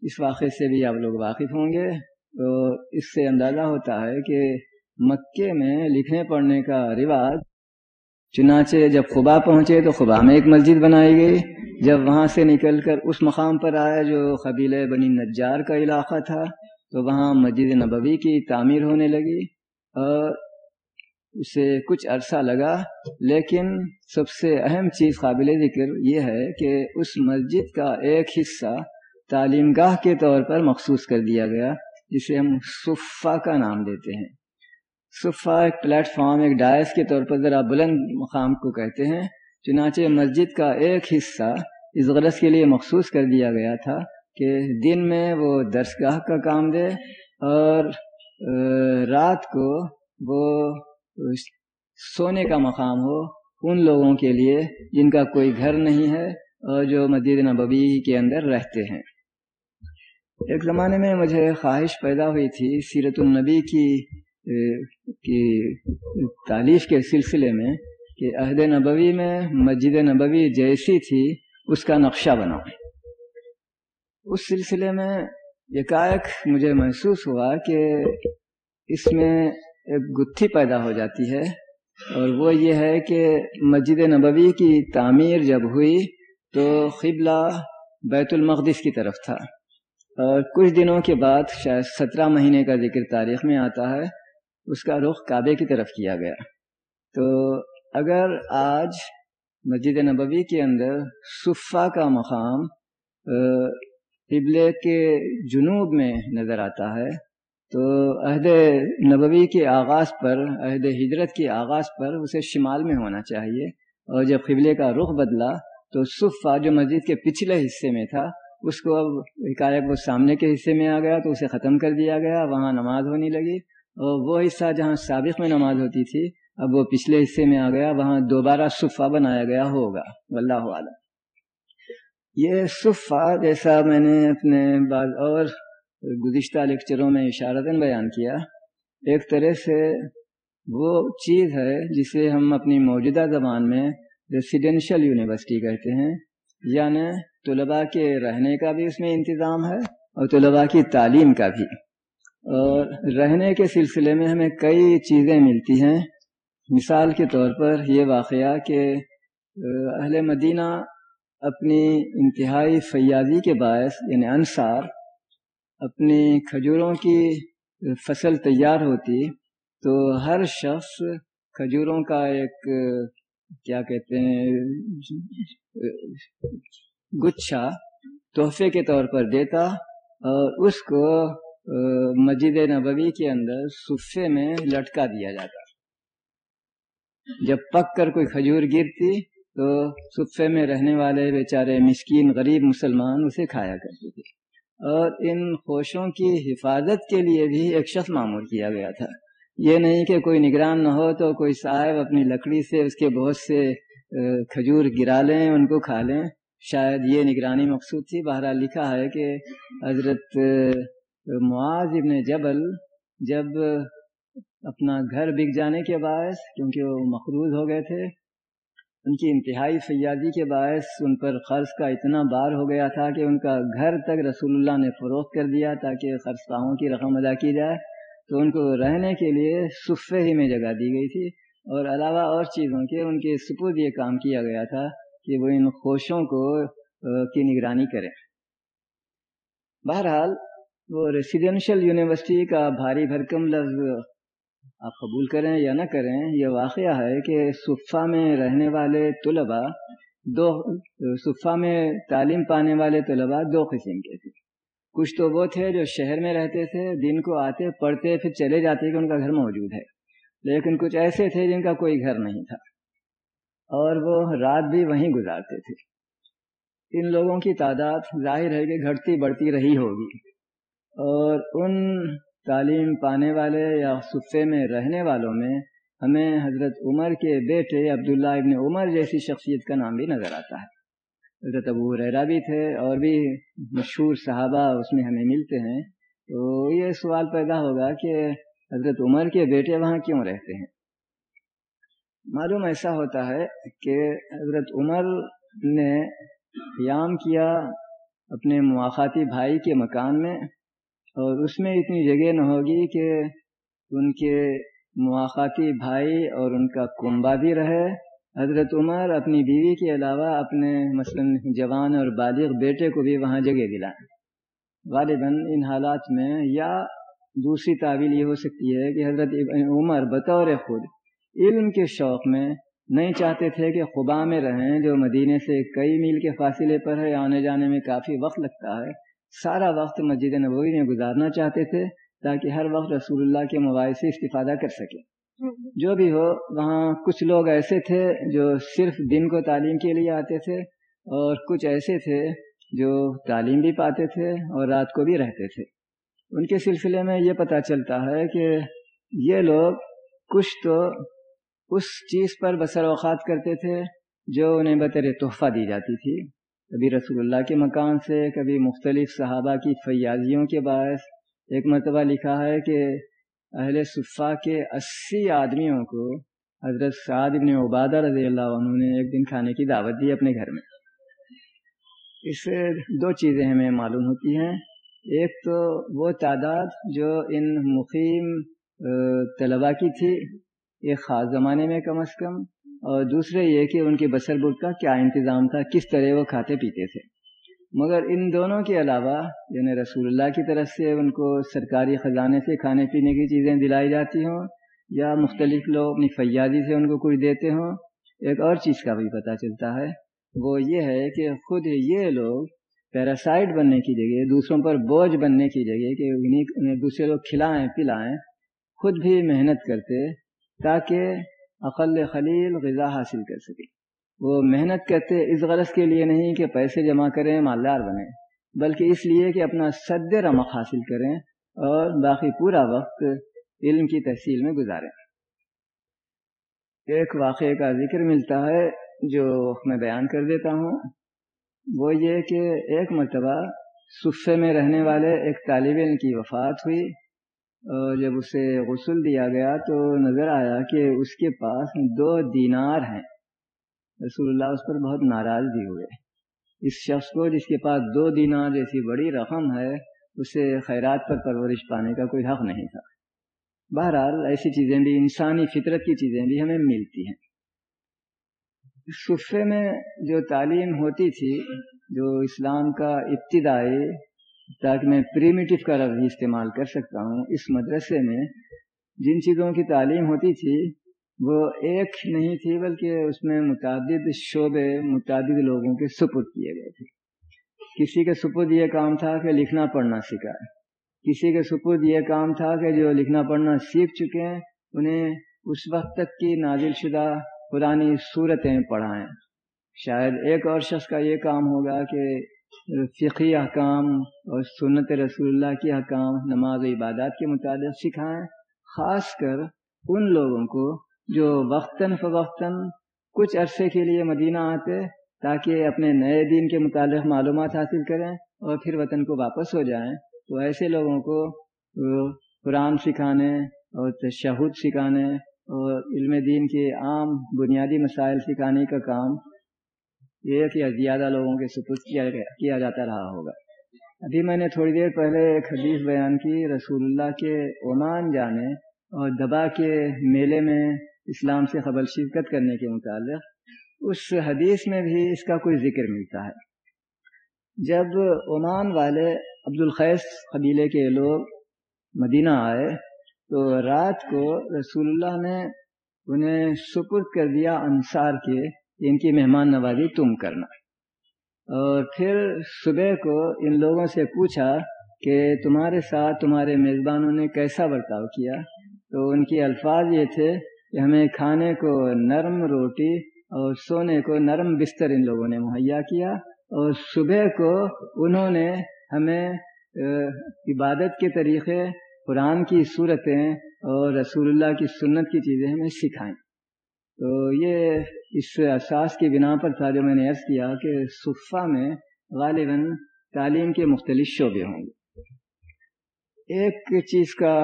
اس واقعے سے بھی آپ لوگ واقف ہوں گے۔ تو اس سے اندازہ ہوتا ہے کہ مکے میں لکھنے پڑھنے کا رواج، چنانچہ جب خبا پہنچے تو خبا میں ایک مسجد بنائی گئی۔ جب وہاں سے نکل کر اس مقام پر آیا جو قبیل بنی نجار کا علاقہ تھا، تو وہاں مسجد نبوی کی تعمیر ہونے لگی اور اسے کچھ عرصہ لگا۔ لیکن سب سے اہم چیز قابل ذکر یہ ہے کہ اس مسجد کا ایک حصہ تعلیم گاہ کے طور پر مخصوص کر دیا گیا۔ جسے ہم صفا کا نام دیتے ہیں۔ صفا ایک پلیٹ فارم ایک ڈائس کے طور پر ذرا بلند مقام کو کہتے ہیں۔ چنانچہ مسجد کا ایک حصہ اس غرض کے لیے مخصوص کر دیا گیا تھا کہ دن میں وہ درسگاہ کا کام دے اور رات کو وہ سونے کا مقام ہو ان لوگوں کے لیے جن کا کوئی گھر نہیں ہے اور جو مسجد نبوی کے اندر رہتے ہیں۔ ایک زمانے میں مجھے خواہش پیدا ہوئی تھی سیرت النبی کی کی تعلیف کے سلسلے میں کہ عہد نبوی میں مسجد نبوی جیسی تھی، اس کا نقشہ بناؤں۔ اس سلسلے میں یکائک مجھے محسوس ہوا کہ اس میں ایک گتھی پیدا ہو جاتی ہے اور وہ یہ ہے کہ مسجد نبوی کی تعمیر جب ہوئی تو قبلہ بیت المقدس کی طرف تھا۔ اور کچھ دنوں کے بعد شاید سترہ مہینے کا ذکر تاریخ میں آتا ہے، اس کا رخ کعبے کی طرف کیا گیا۔ تو اگر آج مسجد نبوی کے اندر صفا کا مقام قبلے کے جنوب میں نظر آتا ہے، تو عہد نبوی کے آغاز پر، عہد ہجرت کے آغاز پر اسے شمال میں ہونا چاہیے۔ اور جب قبلے کا رخ بدلا، تو صفا جو مسجد کے پچھلے حصے میں تھا اس کو اب حکایت وہ سامنے کے حصے میں آ گیا تو اسے ختم کر دیا گیا، وہاں نماز ہونے لگی۔ اور وہ حصہ جہاں سابق میں نماز ہوتی تھی، اب وہ پچھلے حصے میں آ گیا، وہاں دوبارہ صفا بنایا گیا ہوگا۔ واللہ عالم یہ صفا جیسا میں نے اپنے بعض اور گزشتہ لیکچروں میں اشارتاً بیان کیا، ایک طرح سے وہ چیز ہے جسے ہم اپنی موجودہ زبان میں ریسیڈینشل یونیورسٹی کہتے ہیں۔ یعنی طلباء کے رہنے کا بھی اس میں انتظام ہے اور طلباء کی تعلیم کا بھی۔ اور رہنے کے سلسلے میں ہمیں کئی چیزیں ملتی ہیں۔ مثال کے طور پر یہ واقعہ کہ اہل مدینہ اپنی انتہائی فیاضی کے باعث یعنی انصار، اپنی کھجوروں کی فصل تیار ہوتی تو ہر شخص کھجوروں کا ایک کیا کہتے ہیں گچھا تحفے کے طور پر دیتا اور اس کو مسجد نبوی کے اندر صفے میں لٹکا دیا جاتا۔ جب پک کر کوئی کھجور گرتی تو صفے میں رہنے والے بیچارے مسکین، غریب مسلمان اسے کھایا کرتے تھے۔ اور ان خوشوں کی حفاظت کے لیے بھی ایک شخص معمول کیا گیا تھا۔ یہ نہیں کہ کوئی نگران نہ ہو تو کوئی صاحب اپنی لکڑی سے اس کے بہت سے کھجور گرا لیں، ان کو کھا لیں۔ شاید یہ نگرانی مقصود تھی۔ بہرحال لکھا ہے کہ حضرت معاذ ابن جبل جب اپنا گھر بک جانے کے باعث، کیونکہ وہ مقروض ہو گئے تھے، ان کی انتہائی فیاضی کے باعث ان پر قرض کا اتنا بار ہو گیا تھا کہ ان کا گھر تک رسول اللہ نے فروخت کر دیا تاکہ قرض کی رقم ادا کی جائے۔ تو ان کو رہنے کے لیے صفے ہی میں جگہ دی گئی تھی۔ اور علاوہ اور چیزوں کے، ان کے سپرد یہ کام کیا گیا تھا کہ وہ ان خوشوں کو کی نگرانی کریں۔ بہرحال، وہ ریسیڈینشل یونیورسٹی کا بھاری بھرکم لفظ آپ قبول کریں یا نہ کریں، یہ واقعہ ہے کہ صفا میں رہنے والے طلباء دو صفا میں تعلیم پانے والے طلباء دو قسم کے تھے۔ کچھ تو وہ تھے جو شہر میں رہتے تھے، دن کو آتے، پڑھتے، پھر چلے جاتے کہ ان کا گھر موجود ہے۔ لیکن کچھ ایسے تھے جن کا کوئی گھر نہیں تھا۔ اور وہ رات بھی وہیں گزارتے تھے۔ ان لوگوں کی تعداد ظاہر ہے کہ گھٹتی بڑھتی رہی ہوگی۔ اور ان تعلیم پانے والے یا صفے میں رہنے والوں میں ہمیں حضرت عمر کے بیٹے عبداللہ ابن عمر جیسی شخصیت کا نام بھی نظر آتا ہے۔ حضرت ابو ریرا بھی تھے اور بھی مشہور صحابہ اس میں ہمیں ملتے ہیں۔ تو یہ سوال پیدا ہوگا کہ حضرت عمر کے بیٹے وہاں کیوں رہتے ہیں؟ معلوم ایسا ہوتا ہے کہ حضرت عمر نے قیام کیا اپنے مواقعاتی بھائی کے مکان میں اور اس میں اتنی جگہ نہ ہوگی کہ ان کے مواقعاتی بھائی اور ان کا کنبا بھی رہے۔ حضرت عمر اپنی بیوی کے علاوہ اپنے مثلا جوان اور بالغ بیٹے کو بھی وہاں جگہ دلائیں۔ غالباً ان حالات میں یا دوسری تعویل یہ ہو سکتی ہے کہ حضرت عمر بطور خود علم کے شوق میں نہیں چاہتے تھے کہ خبا میں رہیں، جو مدینے سے کئی میل کے فاصلے پر ہے، آنے جانے میں کافی وقت لگتا ہے۔ سارا وقت مسجد نبوی میں گزارنا چاہتے تھے تاکہ ہر وقت رسول اللہ کے مواعث سے استفادہ کر سکیں جو بھی ہو، وہاں کچھ لوگ ایسے تھے جو صرف دن کو تعلیم کے لیے آتے تھے اور کچھ ایسے تھے جو تعلیم بھی پاتے تھے اور رات کو بھی رہتے تھے۔ ان کے سلسلے میں یہ پتہ چلتا ہے کہ یہ لوگ کچھ تو اس چیز پر بسر اوقات کرتے تھے جو انہیں بطر تحفہ دی جاتی تھی۔ کبھی رسول اللہ کے مکان سے، کبھی مختلف صحابہ کی فیاضیوں کے باعث ایک مرتبہ لکھا ہے کہ اہل صفا کے اسی آدمیوں کو حضرت سعد ابن عبادہ رضی اللہ عنہ نے ایک دن کھانے کی دعوت دی اپنے گھر میں۔ اس سے دو چیزیں ہمیں معلوم ہوتی ہیں۔ ایک تو وہ تعداد جو ان مقیم طلبا کی تھی، ایک خاص زمانے میں کم از کم، اور دوسرے یہ کہ ان کے بسر بٹ کا کیا انتظام تھا، کس طرح وہ کھاتے پیتے تھے۔ مگر ان دونوں کے علاوہ یعنی رسول اللہ کی طرف سے ان کو سرکاری خزانے سے کھانے پینے کی چیزیں دلائی جاتی ہوں، یا مختلف لوگ اپنی فیاضی سے ان کو کچھ دیتے ہوں، ایک اور چیز کا بھی پتہ چلتا ہے۔ وہ یہ ہے کہ خود یہ لوگ پیراسائٹ بننے کی جگہ، دوسروں پر بوجھ بننے کی جگہ کہ انہیں دوسرے لوگ کھلائیں، پلائیں، خود بھی محنت کرتے تاکہ اقل خلیل غذا حاصل کر سکے وہ محنت کرتے اس غرض کے لیے نہیں کہ پیسے جمع کریں، مالدار بنیں، بلکہ اس لیے کہ اپنا صد رمق حاصل کریں اور باقی پورا وقت علم کی تحصیل میں گزاریں۔ ایک واقعے کا ذکر ملتا ہے جو میں بیان کر دیتا ہوں۔ وہ یہ کہ ایک مرتبہ صفے میں رہنے والے ایک طالب علم کی وفات ہوئی اور جب اسے غسل دیا گیا تو نظر آیا کہ اس کے پاس دو دینار ہیں۔ رسول اللہ اس پر بہت ناراض بھی ہوئے۔ اس شخص کو جس کے پاس دو دینار جیسی بڑی رقم ہے، اسے خیرات پر پرورش پانے کا کوئی حق نہیں تھا۔ بہرحال ایسی چیزیں بھی، انسانی فطرت کی چیزیں بھی ہمیں ملتی ہیں۔ صفے میں جو تعلیم ہوتی تھی، جو اسلام کا ابتدائی، تاکہ میں پریمیٹو کا لفظ استعمال کر سکتا ہوں، اس مدرسے میں جن چیزوں کی تعلیم ہوتی تھی، وہ ایک نہیں تھی، بلکہ اس میں متعدد شعبے، متعدد لوگوں کے سپرد کیے گئے تھے۔ کسی کے سپرد یہ کام تھا کہ لکھنا پڑھنا سکھائے کسی کے سپرد یہ کام تھا کہ جو لکھنا پڑھنا سیکھ چکے ہیں، انہیں اس وقت تک کی نازل شدہ پرانی صورتیں پڑھائیں۔ شاید ایک اور شخص کا یہ کام ہوگا کہ فقی احکام اور سنت رسول اللہ کے احکام، نماز و عبادات کے متعلق سکھائیں، خاص کر ان لوگوں کو جو وقتاً فوقتاً کچھ عرصے کے لیے مدینہ آتے تاکہ اپنے نئے دین کے متعلق معلومات حاصل کریں اور پھر وطن کو واپس ہو جائیں۔ تو ایسے لوگوں کو قرآن سکھانے اور تشہد سکھانے اور علم دین کے عام بنیادی مسائل سکھانے کا کام ایک یا زیادہ لوگوں کے سپرد کیا کیا جاتا رہا ہوگا۔ ابھی میں نے تھوڑی دیر پہلے ایک حدیث بیان کی، رسول اللہ کے عمان جانے اور دبا کے میلے میں اسلام سے قبل شرکت کرنے کے متعلق، اس حدیث میں بھی اس کا کوئی ذکر ملتا ہے۔ جب عمان والے عبد الخیص قبیلے کے لوگ مدینہ آئے تو رات کو رسول اللہ نے انہیں سپرد کر دیا انصار کے ان کی مہمان نوازی تم کرنا۔ اور پھر صبح کو ان لوگوں سے پوچھا کہ تمہارے ساتھ تمہارے میزبانوں نے کیسا برتاؤ کیا؟ تو ان کے الفاظ یہ تھے کہ ہمیں کھانے کو نرم روٹی اور سونے کو نرم بستر ان لوگوں نے مہیا کیا۔ اور صبح کو انہوں نے ہمیں عبادت کے طریقے قرآن کی صورتیں اور رسول اللہ کی سنت کی چیزیں ہمیں سکھائیں۔ تو یہ اس احساس کی بنا پر تھا جو میں نے عرض کیا کہ صفحہ میں غالباً تعلیم کے مختلف شعبے ہوں گے۔ ایک چیز کا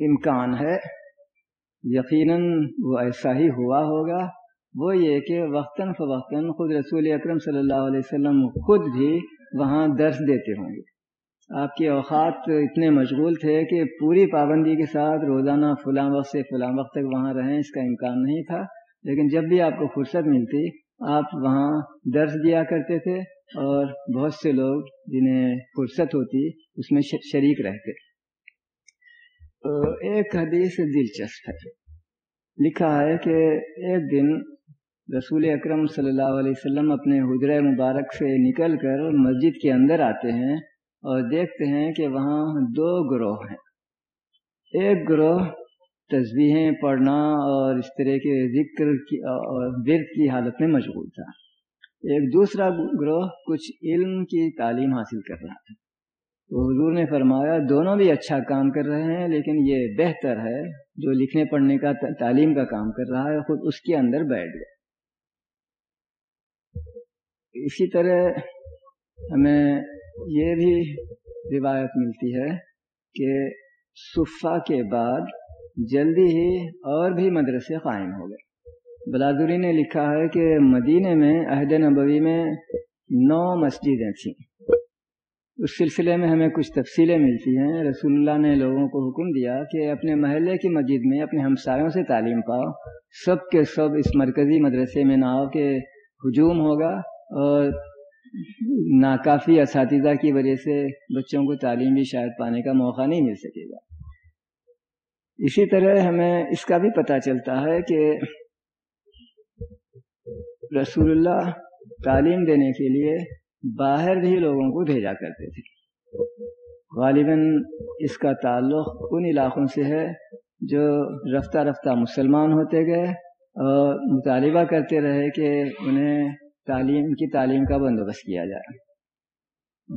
امکان ہے، یقیناً وہ ایسا ہی ہوا ہوگا، وہ یہ کہ وقتاً فوقتاً خود رسول اکرم صلی اللہ علیہ وسلم خود بھی وہاں درس دیتے ہوں گے۔ آپ کے اوقات اتنے مشغول تھے کہ پوری پابندی کے ساتھ روزانہ فلاں وقت سے فلاں وقت تک وہاں رہیں، اس کا امکان نہیں تھا۔ لیکن جب بھی آپ کو فرصت ملتی، آپ وہاں درس دیا کرتے تھے اور بہت سے لوگ جنہیں فرصت ہوتی، اس میں شریک رہتے۔ تو ایک حدیث دلچسپ ہے۔ لکھا ہے کہ ایک دن رسول اکرم صلی اللہ علیہ وسلم اپنے حجر مبارک سے نکل کر مسجد کے اندر آتے ہیں۔ اور دیکھتے ہیں کہ وہاں دو گروہ ہیں۔ ایک گروہ تصویریں پڑھنا اور اس طرح کے ذکر کی اور ورد کی حالت میں مشغول تھا۔ ایک دوسرا گروہ کچھ علم کی تعلیم حاصل کر رہا تھا۔ تو حضور نے فرمایا، دونوں بھی اچھا کام کر رہے ہیں، لیکن یہ بہتر ہے، جو لکھنے پڑھنے کا تعلیم کا کام کر رہا ہے، خود اس کے اندر بیٹھ گئے اسی طرح ہمیں یہ بھی روایت ملتی ہے کہ صفا کے بعد جلدی ہی اور بھی مدرسے قائم ہو گئے۔ بلادری نے لکھا ہے کہ مدینے میں عہد نبوی میں نو مسجدیں تھیں۔ اس سلسلے میں ہمیں کچھ تفصیلیں ملتی ہیں۔ رسول اللہ نے لوگوں کو حکم دیا کہ اپنے محلے کی مسجد میں اپنے ہمسایوں سے تعلیم پاؤ۔ سب کے سب اس مرکزی مدرسے میں نہ ہو کہ ہجوم ہوگا اور ناکافی اساتذہ کی وجہ سے بچوں کو تعلیم بھی شاید پانے کا موقع نہیں مل سکے گا۔ اسی طرح ہمیں اس کا بھی پتہ چلتا ہے کہ رسول اللہ تعلیم دینے کے لیے باہر بھی لوگوں کو بھیجا کرتے تھے۔ غالباً اس کا تعلق ان علاقوں سے ہے جو رفتہ رفتہ مسلمان ہوتے گئے اور مطالبہ کرتے رہے کہ انہیں تعلیم کی تعلیم کا بندوبست کیا جائے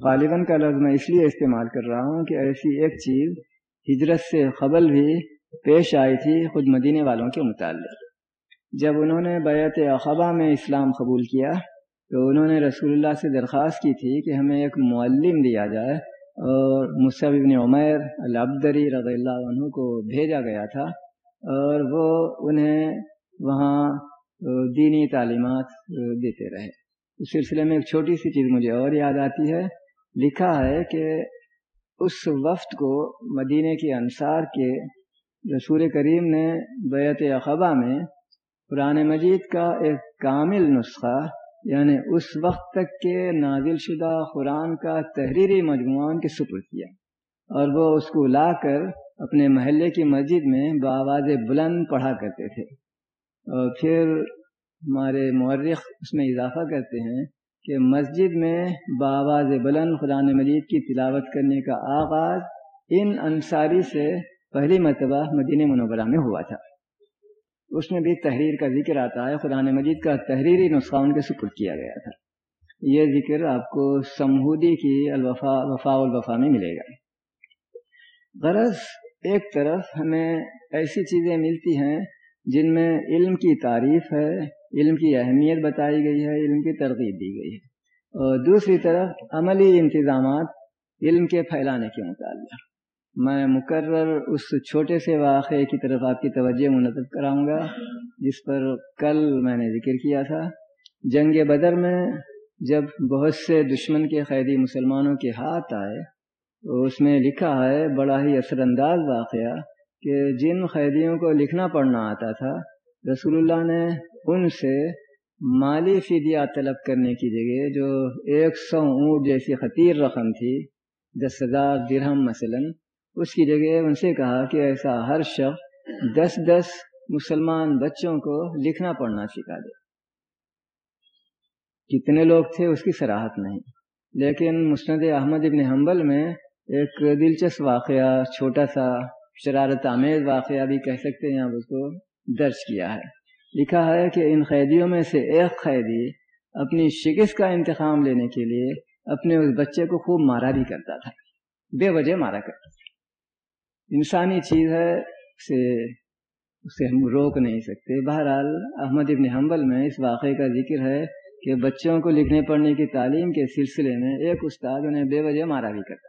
غالباً کا لفظ میں اس لیے استعمال کر رہا ہوں کہ ایسی ایک چیز ہجرت سے قبل بھی پیش آئی تھی خود مدینے والوں کے متعلق۔ جب انہوں نے بیت اقبا میں اسلام قبول کیا، تو انہوں نے رسول اللہ سے درخواست کی تھی کہ ہمیں ایک معلم دیا جائے اور مصعب ابن عمیر العبدری رضی اللہ عنہ کو بھیجا گیا تھا اور وہ انہیں وہاں دینی تعلیمات دیتے رہے۔ اس سلسلے میں ایک چھوٹی سی چیز مجھے اور یاد آتی ہے۔ لکھا ہے کہ اس وفد کو مدینہ کے انصار کے رسول کریم نے بیت اقبا میں قرآن مجید کا ایک کامل نسخہ یعنی اس وقت تک کے نازل شدہ قرآن کا تحریری مجموعہ کے سپر کیا۔ اور وہ اس کو لا کر اپنے محلے کی مسجد میں بآواز بلند پڑھا کرتے تھے۔ پھر ہمارے مورخ اس میں اضافہ کرتے ہیں کہ مسجد میں بآواز بلند قرآن مجید کی تلاوت کرنے کا آغاز ان انصاری سے پہلی مرتبہ مدینہ منورہ میں ہوا تھا۔ اس میں بھی تحریر کا ذکر آتا ہے قرآن مجید کا تحریری نسخہ ان کے سپر کیا گیا تھا۔ یہ ذکر آپ کو سمہودی کی الوفا وفا الوفا میں ملے گا۔ غرض ایک طرف ہمیں ایسی چیزیں ملتی ہیں جن میں علم کی تعریف ہے، علم کی اہمیت بتائی گئی ہے، علم کی ترغیب دی گئی ہے۔ اور دوسری طرف عملی انتظامات علم کے پھیلانے کے متعلق۔ میں مقرر اس چھوٹے سے واقعے کی طرف آپ کی توجہ منعقد کراؤں گا جس پر کل میں نے ذکر کیا تھا۔ جنگ بدر میں جب بہت سے دشمن کے قیدی مسلمانوں کے ہاتھ آئے، تو اس میں لکھا ہے، بڑا ہی اثر انداز واقعہ کہ جن قیدیوں کو لکھنا پڑھنا آتا تھا، رسول اللہ نے ان سے مالی فدیہ طلب کرنے کی جگہ جو ایک سو اونٹ جیسی خطیر رقم تھی، دس ہزار درہم مثلاً، اس کی جگہ ان سے کہا کہ ایسا ہر شخص دس دس مسلمان بچوں کو لکھنا پڑھنا سکھا دے۔ کتنے لوگ تھے اس کی سراہت نہیں۔ لیکن مسند احمد ابن حنبل میں ایک دلچسپ واقعہ چھوٹا سا شرارت آمیز واقعہ بھی کہہ سکتے ہیں، آپ اس کو درج کیا ہے۔ لکھا ہے کہ ان قیدیوں میں سے ایک قیدی اپنی شکست کا انتخاب لینے کے لیے اپنے اس بچے کو خوب مارا بھی کرتا تھا۔ بے وجہ مارا کرتا تھا۔ انسانی چیز ہے، اسے اسے ہم روک نہیں سکتے۔ بہرحال، احمد ابن حنبل میں اس واقعے کا ذکر ہے کہ بچوں کو لکھنے پڑھنے کی تعلیم کے سلسلے میں ایک استاد انہیں بے وجہ مارا بھی کرتا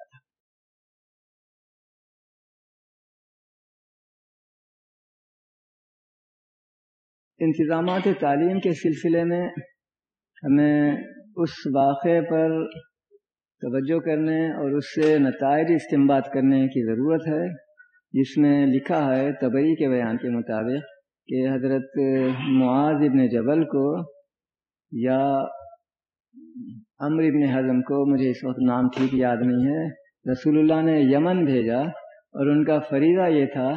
انتظامات تعلیم کے سلسلے میں ہمیں اس واقعے پر توجہ کرنے اور اس سے نتائج استعمال کرنے کی ضرورت ہے، جس میں لکھا ہے تبئی کے بیان کے مطابق کہ حضرت معاذ ابن جبل کو یا امر ابن حضم کو مجھے اس وقت نام ٹھیک یاد نہیں ہے، رسول اللہ نے یمن بھیجا اور ان کا فریضہ یہ تھا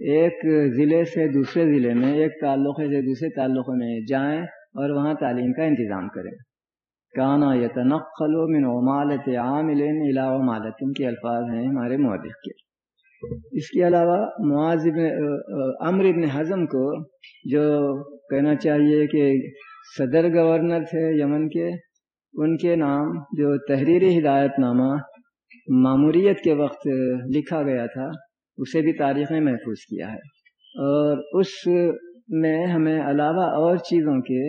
ایک ضلع سے دوسرے ضلع میں، ایک تعلقے سے دوسرے تعلقے میں جائیں اور وہاں تعلیم کا انتظام کریں۔ کانا یتنقل من عمالت عامل الى عمالت کے الفاظ ہیں ہمارے معدف کے۔ اس کے علاوہ معاذ امر ابن حزم کو جو کہنا چاہیے کہ صدر گورنر تھے یمن کے، ان کے نام جو تحریری ہدایت نامہ معموریت کے وقت لکھا گیا تھا اسے بھی تاریخ میں محفوظ کیا ہے۔ اور اس میں ہمیں علاوہ اور چیزوں کے،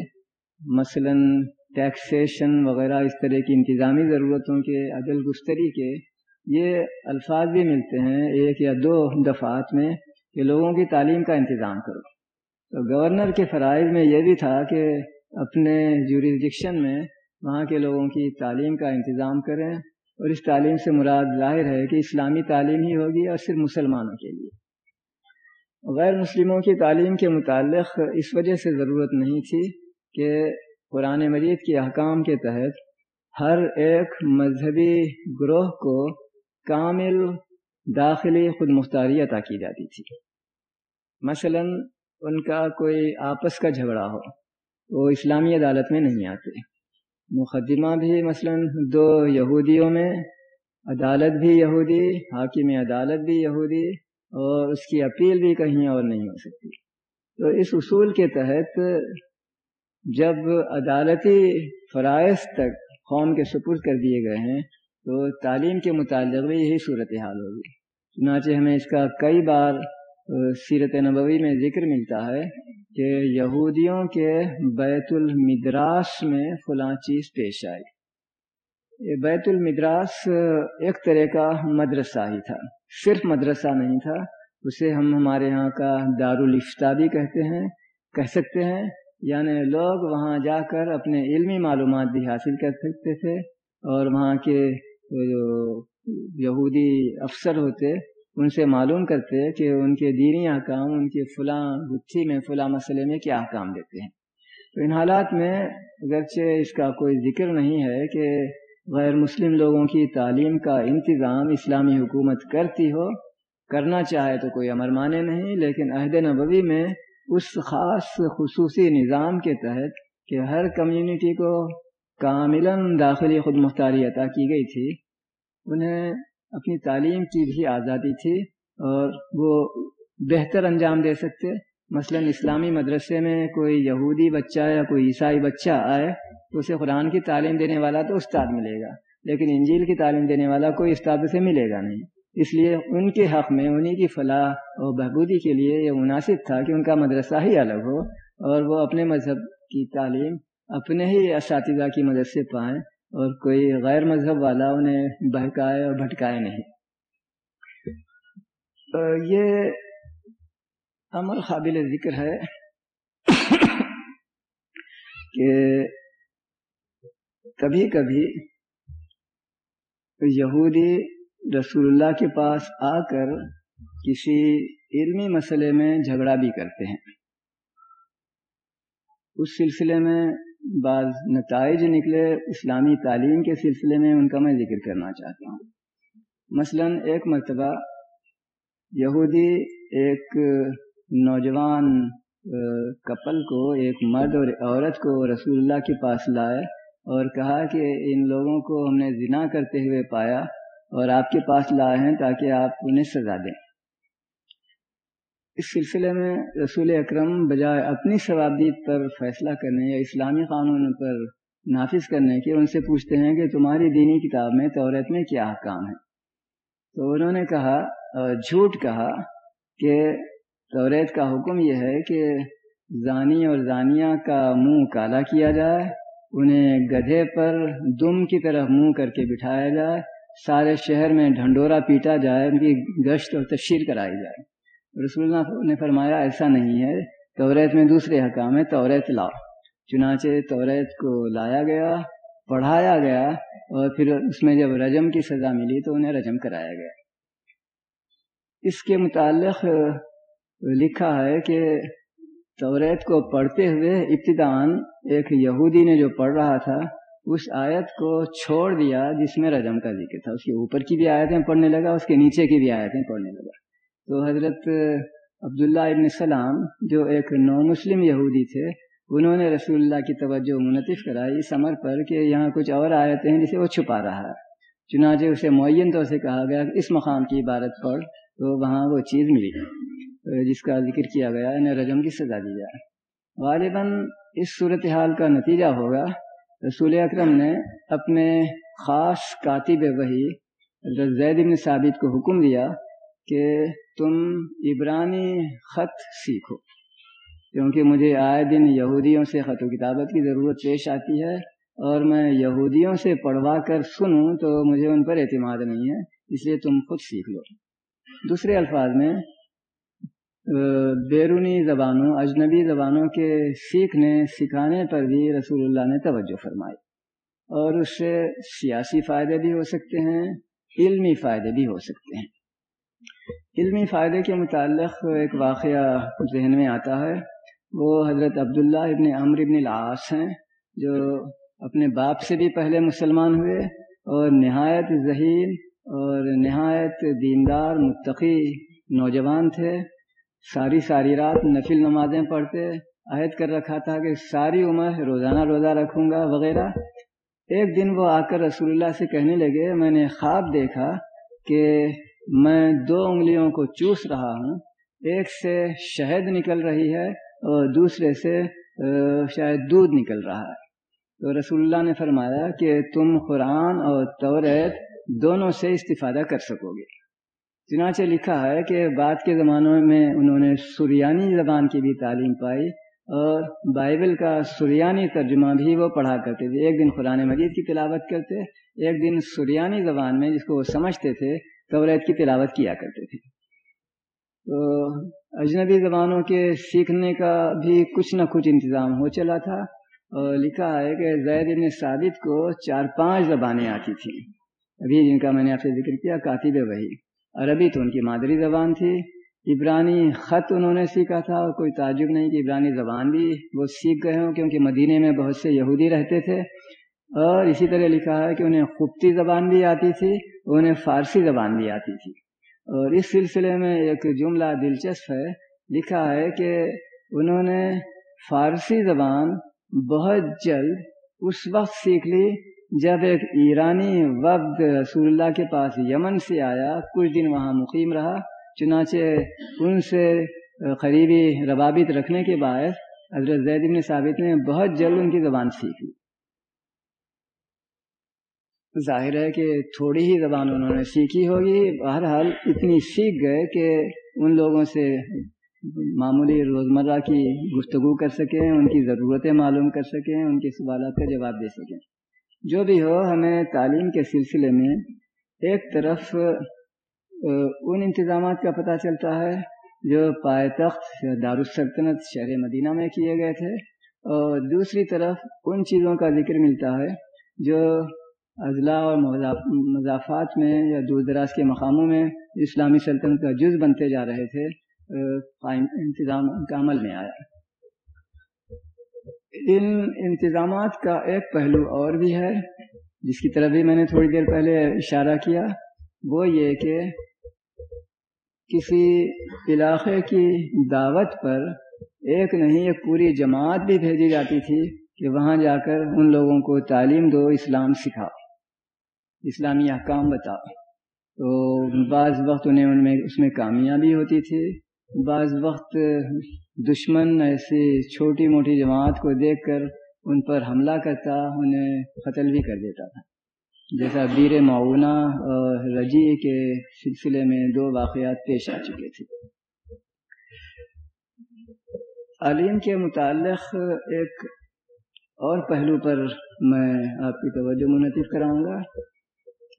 مثلا ٹیکسیشن وغیرہ، اس طرح کی انتظامی ضرورتوں کے، عدل گستری کے، یہ الفاظ بھی ملتے ہیں ایک یا دو دفعات میں کہ لوگوں کی تعلیم کا انتظام کرو۔ تو گورنر کے فرائض میں یہ بھی تھا کہ اپنے جوریزڈکشن میں وہاں کے لوگوں کی تعلیم کا انتظام کریں۔ اور اس تعلیم سے مراد ظاہر ہے کہ اسلامی تعلیم ہی ہوگی اور صرف مسلمانوں کے لیے۔ غیر مسلموں کی تعلیم کے متعلق اس وجہ سے ضرورت نہیں تھی کہ قرآن مجید کے احکام کے تحت ہر ایک مذہبی گروہ کو کامل داخلی خود مختاری عطا کی جاتی تھی۔ مثلا ان کا کوئی آپس کا جھگڑا ہو، وہ اسلامی عدالت میں نہیں آتے۔ مقدمہ بھی مثلا دو یہودیوں میں، عدالت بھی یہودی، حاکم عدالت بھی یہودی، اور اس کی اپیل بھی کہیں اور نہیں ہو سکتی۔ تو اس اصول کے تحت جب عدالتی فرائض تک قوم کے سپرد کر دیے گئے ہیں، تو تعلیم کے متعلق بھی یہی صورتحال ہوگی۔ چنانچہ ہمیں اس کا کئی بار سیرت نبوی میں ذکر ملتا ہے۔ کہ یہودیوں کے بیت المدراس میں فلاں چیز پیش آئی۔ یہ بیت المدراس ایک طرح کا مدرسہ ہی تھا۔ صرف مدرسہ نہیں تھا، اسے ہم ہمارے ہاں کا دارالفتا بھی کہتے ہیں، کہہ سکتے ہیں۔ یعنی لوگ وہاں جا کر اپنے علمی معلومات بھی حاصل کر سکتے تھے اور وہاں کے جو یہودی افسر ہوتے ان سے معلوم کرتے کہ ان کے دینی احکام، ان کے فلاں گتھی میں، فلاں مسئلے میں کیا احکام دیتے ہیں۔ تو ان حالات میں اگرچہ اس کا کوئی ذکر نہیں ہے کہ غیر مسلم لوگوں کی تعلیم کا انتظام اسلامی حکومت کرتی ہو، کرنا چاہے تو کوئی امر مانے نہیں، لیکن عہد نبوی میں اس خاص خصوصی نظام کے تحت کہ ہر کمیونٹی کو کاملا داخلی خود مختاری عطا کی گئی تھی، انہیں اپنی تعلیم کی بھی آزادی تھی اور وہ بہتر انجام دے سکتے۔ مثلا اسلامی مدرسے میں کوئی یہودی بچہ یا کوئی عیسائی بچہ آئے تو اسے قرآن کی تعلیم دینے والا تو استاد ملے گا، لیکن انجیل کی تعلیم دینے والا کوئی استاد سے ملے گا نہیں۔ اس لیے ان کے حق میں انہیں کی فلاح اور بہبودی کے لیے یہ مناسب تھا کہ ان کا مدرسہ ہی الگ ہو اور وہ اپنے مذہب کی تعلیم، اپنے ہی اساتذہ کی مدد سے پائیں۔ اور کوئی غیر مذہب والا انہیں بہکائے اور بھٹکائے نہیں۔ یہ عمل قابل ذکر ہے کہ کبھی کبھی یہودی رسول اللہ کے پاس آ کر کسی علمی مسئلے میں جھگڑا بھی کرتے ہیں۔ اس سلسلے میں بعض نتائج نکلے اسلامی تعلیم کے سلسلے میں، ان کا میں ذکر کرنا چاہتا ہوں۔ مثلا ایک مرتبہ یہودی ایک نوجوان کپل کو، ایک مرد اور عورت کو رسول اللہ کے پاس لائے اور کہا کہ ان لوگوں کو ہم نے زنا کرتے ہوئے پایا اور آپ کے پاس لائے ہیں تاکہ آپ انہیں سزا دیں۔ اس سلسلے میں رسول اکرم بجائے اپنی ثوابدید پر فیصلہ کرنے یا اسلامی قانون پر نافذ کرنے کے ان سے پوچھتے ہیں کہ تمہاری دینی کتاب میں توریت میں کیا حکام ہے تو انہوں نے کہا جھوٹ کہا کہ توریت کا حکم یہ ہے کہ زانی اور زانیہ کا منہ کالا کیا جائے، انہیں گدھے پر دم کی طرح منہ کر کے بٹھایا جائے، سارے شہر میں ڈھنڈورا پیٹا جائے، ان کی گشت اور تشہیر کرائی جائے۔ رسول اللہ نے فرمایا ایسا نہیں ہے توریت میں دوسرے حکام ہے توریت لاؤ۔ چنانچہ توریت کو لایا گیا، پڑھایا گیا اور پھر اس میں جب رجم کی سزا ملی تو انہیں رجم کرایا گیا۔ اس کے متعلق لکھا ہے کہ توریت کو پڑھتے ہوئے ابتدان ایک یہودی نے جو پڑھ رہا تھا، اس آیت کو چھوڑ دیا جس میں رجم کا ذکر تھا۔ اس کے اوپر کی بھی آیتیں پڑھنے لگا، اس کے نیچے کی بھی آیتیں پڑھنے لگا۔ تو حضرت عبداللہ ابن سلام جو ایک نو مسلم یہودی تھے، انہوں نے رسول اللہ کی توجہ منطف کرائی اس عمر پر کہ یہاں کچھ اور آیتیں ہیں جسے وہ چھپا رہا ہے۔ چنانچہ اسے معین طور سے کہا گیا کہ اس مقام کی عبارت پڑھ تو وہاں وہ چیز ملی، جس کا ذکر کیا گیا، انہیں رجم کی سزا دی جائے غالباً اس صورتحال کا نتیجہ ہوگا، رسول اکرم نے اپنے خاص کاتب وہی زید بن ثابت کو حکم دیا کہ تم عبرانی خط سیکھو، کیونکہ مجھے آئے دن یہودیوں سے خط و کتابت کی ضرورت پیش آتی ہے اور میں یہودیوں سے پڑھوا کر سنوں تو مجھے ان پر اعتماد نہیں ہے، اس لیے تم خود سیکھ لو۔ دوسرے الفاظ میں بیرونی زبانوں، اجنبی زبانوں کے سیکھنے، سکھانے پر بھی رسول اللہ نے توجہ فرمائی۔ اور اس سے سیاسی فائدے بھی ہو سکتے ہیں، علمی فائدے بھی ہو سکتے ہیں۔ علمی فائدے کے متعلق ایک واقعہ ذہن میں آتا ہے۔ وہ حضرت عبداللہ ابن عمر ابن العاص ہیں، جو اپنے باپ سے بھی پہلے مسلمان ہوئے اور نہایت ذہین اور نہایت دیندار، متقی نوجوان تھے۔ ساری ساری رات نفل نمازیں پڑھتے، عہد کر رکھا تھا کہ ساری عمر روزانہ روزہ رکھوں گا وغیرہ۔ ایک دن وہ آ کر رسول اللہ سے کہنے لگے، میں نے خواب دیکھا کہ میں دو انگلیوں کو چوس رہا ہوں۔ ایک سے شہد نکل رہی ہے اور دوسرے سے شاید دودھ نکل رہا ہے۔ تو رسول اللہ نے فرمایا کہ تم قرآن اور توریت دونوں سے استفادہ کر سکو گے۔ چنانچہ لکھا ہے کہ بعد کے زمانوں میں انہوں نے سریانی زبان کی بھی تعلیم پائی اور بائبل کا سریانی ترجمہ بھی وہ پڑھا کرتے تھے۔ ایک دن قرآن مجید کی تلاوت کرتے، ایک دن سریانی زبان میں جس کو وہ سمجھتے تھے توریت کی تلاوت کیا کرتے تھے؟ تو اجنبی زبانوں کے سیکھنے کا بھی کچھ نہ کچھ انتظام ہو چلا تھا اور لکھا ہے کہ زید بن ثابت کو چار پانچ زبانیں آتی تھیں۔ ابھی جن کا میں نے آپ سے ذکر کیا، کاتب وہی۔ عربی تو ان کی مادری زبان تھی۔ عبرانی خط انہوں نے سیکھا تھا اور کوئی تعجب نہیں کہ عبرانی زبان بھی وہ سیکھ گئے ہوں، کیونکہ مدینے میں بہت سے یہودی رہتے تھے۔ اور اسی طرح لکھا ہے کہ انہیں خبتی زبان بھی آتی تھی۔ انہیں فارسی زبان بھی آتی تھی۔ اور اس سلسلے میں ایک جملہ دلچسپ ہے۔ لکھا ہے کہ انہوں نے فارسی زبان بہت جلد اس وقت سیکھ لی جب ایک ایرانی وقت رسول اللہ کے پاس یمن سے آیا۔ کچھ دن وہاں مقیم رہا، چنانچہ ان سے قریبی روابط رکھنے کے باعث حضرت زید بن ثابت نے بہت جلد ان کی زبان سیکھی ظاہر ہے کہ تھوڑی ہی زبان انہوں نے سیکھی ہوگی۔ بہرحال اتنی سیکھ گئے کہ ان لوگوں سے معمولی روزمرہ کی گفتگو کر سکیں، ان کی ضرورتیں معلوم کر سکیں، ان کے سوالات کا جواب دے سکیں۔ جو بھی ہو، ہمیں تعلیم کے سلسلے میں ایک طرف ان انتظامات کا پتہ چلتا ہے جو پائے تخت دارالسلطنت شہر مدینہ میں کیے گئے تھے، اور دوسری طرف ان چیزوں کا ذکر ملتا ہے جو اضلاع اور مضافات میں یا دور دراز کے مقاموں میں اسلامی سلطنت کا جز بنتے جا رہے تھے انتظام کا عمل میں آیا۔ ان انتظامات کا ایک پہلو اور بھی ہے، جس کی طرف بھی میں نے تھوڑی دیر پہلے اشارہ کیا، وہ یہ کہ کسی علاقے کی دعوت پر ایک نہیں، ایک پوری جماعت بھی بھیجی جاتی تھی کہ وہاں جا کر ان لوگوں کو تعلیم دو، اسلام سکھاؤ۔ اسلامی احکام بتاؤ۔ تو بعض وقت انہیں ان میں اس میں کامیابی ہوتی تھی۔ بعض وقت دشمن ایسی چھوٹی موٹی جماعت کو دیکھ کر ان پر حملہ کرتا، انہیں قتل بھی کر دیتا تھا۔ جیسا بیر معاونہ اور رجی کے سلسلے میں دو واقعات پیش آ چکے تھے۔ علیم کے متعلق ایک اور پہلو پر میں آپ کی توجہ منعقد کراؤں گا۔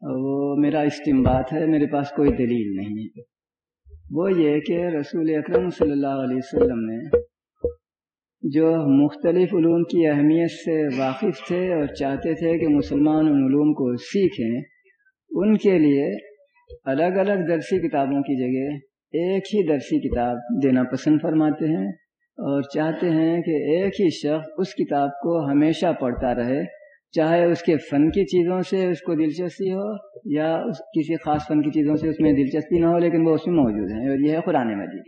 وہ میرا استمباد ہے، میرے پاس کوئی دلیل نہیں ہے۔ وہ یہ کہ رسول اکرم صلی اللہ علیہ وسلم نے جو مختلف علوم کی اہمیت سے واقف تھے اور چاہتے تھے کہ مسلمان ان علوم کو سیکھیں، ان کے لیے الگ الگ درسی کتابوں کی جگہ ایک ہی درسی کتاب دینا پسند فرماتے ہیں اور چاہتے ہیں کہ ایک ہی شخص اس کتاب کو ہمیشہ پڑھتا رہے۔ چاہے اس کے فن کی چیزوں سے اس کو دلچسپی ہو یا اس کسی خاص فن کی چیزوں سے اس میں دلچسپی نہ ہو، لیکن وہ اس میں موجود ہیں اور یہ ہے قرآن مجید۔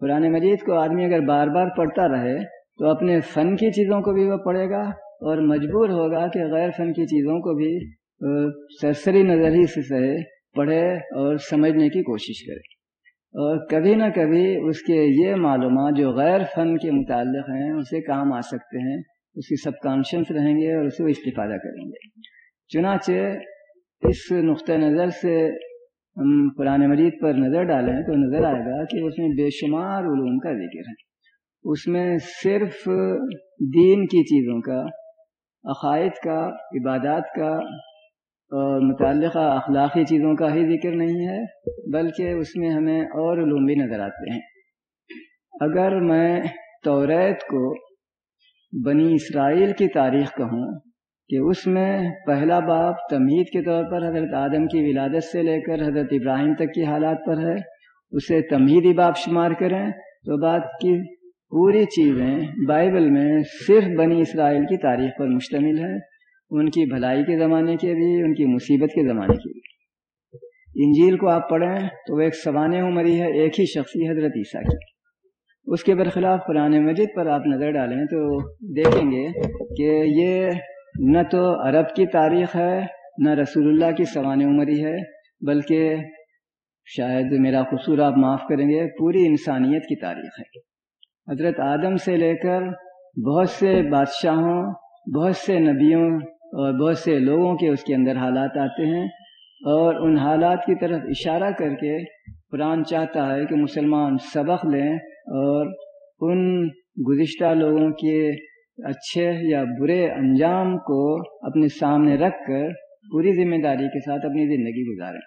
قرآن مجید کو آدمی اگر بار بار پڑھتا رہے تو اپنے فن کی چیزوں کو بھی وہ پڑھے گا اور مجبور ہوگا کہ غیر فن کی چیزوں کو بھی سرسری نظر ہی سے پڑھے اور سمجھنے کی کوشش کرے۔ اور کبھی نہ کبھی اس کے یہ معلومات جو غیر فن کے متعلق ہیں، اسے کام آ سکتے ہیں۔ اس کی سب کانشنس رہیں گے اور اسے وہ استفادہ کریں گے۔ چنانچہ اس نقطۂ نظر سے ہم قرآن مجید پر نظر ڈالیں تو نظر آئے گا کہ اس میں بے شمار علوم کا ذکر ہے۔ اس میں صرف دین کی چیزوں کا، عقائد کا، عبادات کا اور متعلقہ اخلاقی چیزوں کا ہی ذکر نہیں ہے، بلکہ اس میں ہمیں اور علوم بھی نظر آتے ہیں۔ اگر میں توریت کو بنی اسرائیل کی تاریخ کہوں کہ اس میں پہلا باپ تمہید کے طور پر حضرت آدم کی ولادت سے لے کر حضرت ابراہیم تک کی حالات پر ہے، اسے تمہیدی باپ شمار کریں تو بات کی پوری چیزیں بائبل میں صرف بنی اسرائیل کی تاریخ پر مشتمل ہے ان کی بھلائی کے زمانے کے بھی، ان کی مصیبت کے زمانے کے بھی۔ انجیل کو آپ پڑھیں تو وہ ایک سوانح عمری ہے، ایک ہی شخصی حضرت عیسیٰ کی۔ اس کے برخلاف قرآن مجید پر آپ نظر ڈالیں تو دیکھیں گے کہ یہ نہ تو عرب کی تاریخ ہے، نہ رسول اللہ کی سوانح عمری ہے، بلکہ شاید میرا قصور آپ معاف کریں گے، پوری انسانیت کی تاریخ ہے۔ حضرت آدم سے لے کر بہت سے بادشاہوں، بہت سے نبیوں اور بہت سے لوگوں کے اس کے اندر حالات آتے ہیں اور ان حالات کی طرف اشارہ کر کے قرآن چاہتا ہے کہ مسلمان سبق لیں اور ان گزشتہ لوگوں کے اچھے یا برے انجام کو اپنے سامنے رکھ کر پوری ذمہ داری کے ساتھ اپنی زندگی گزاریں۔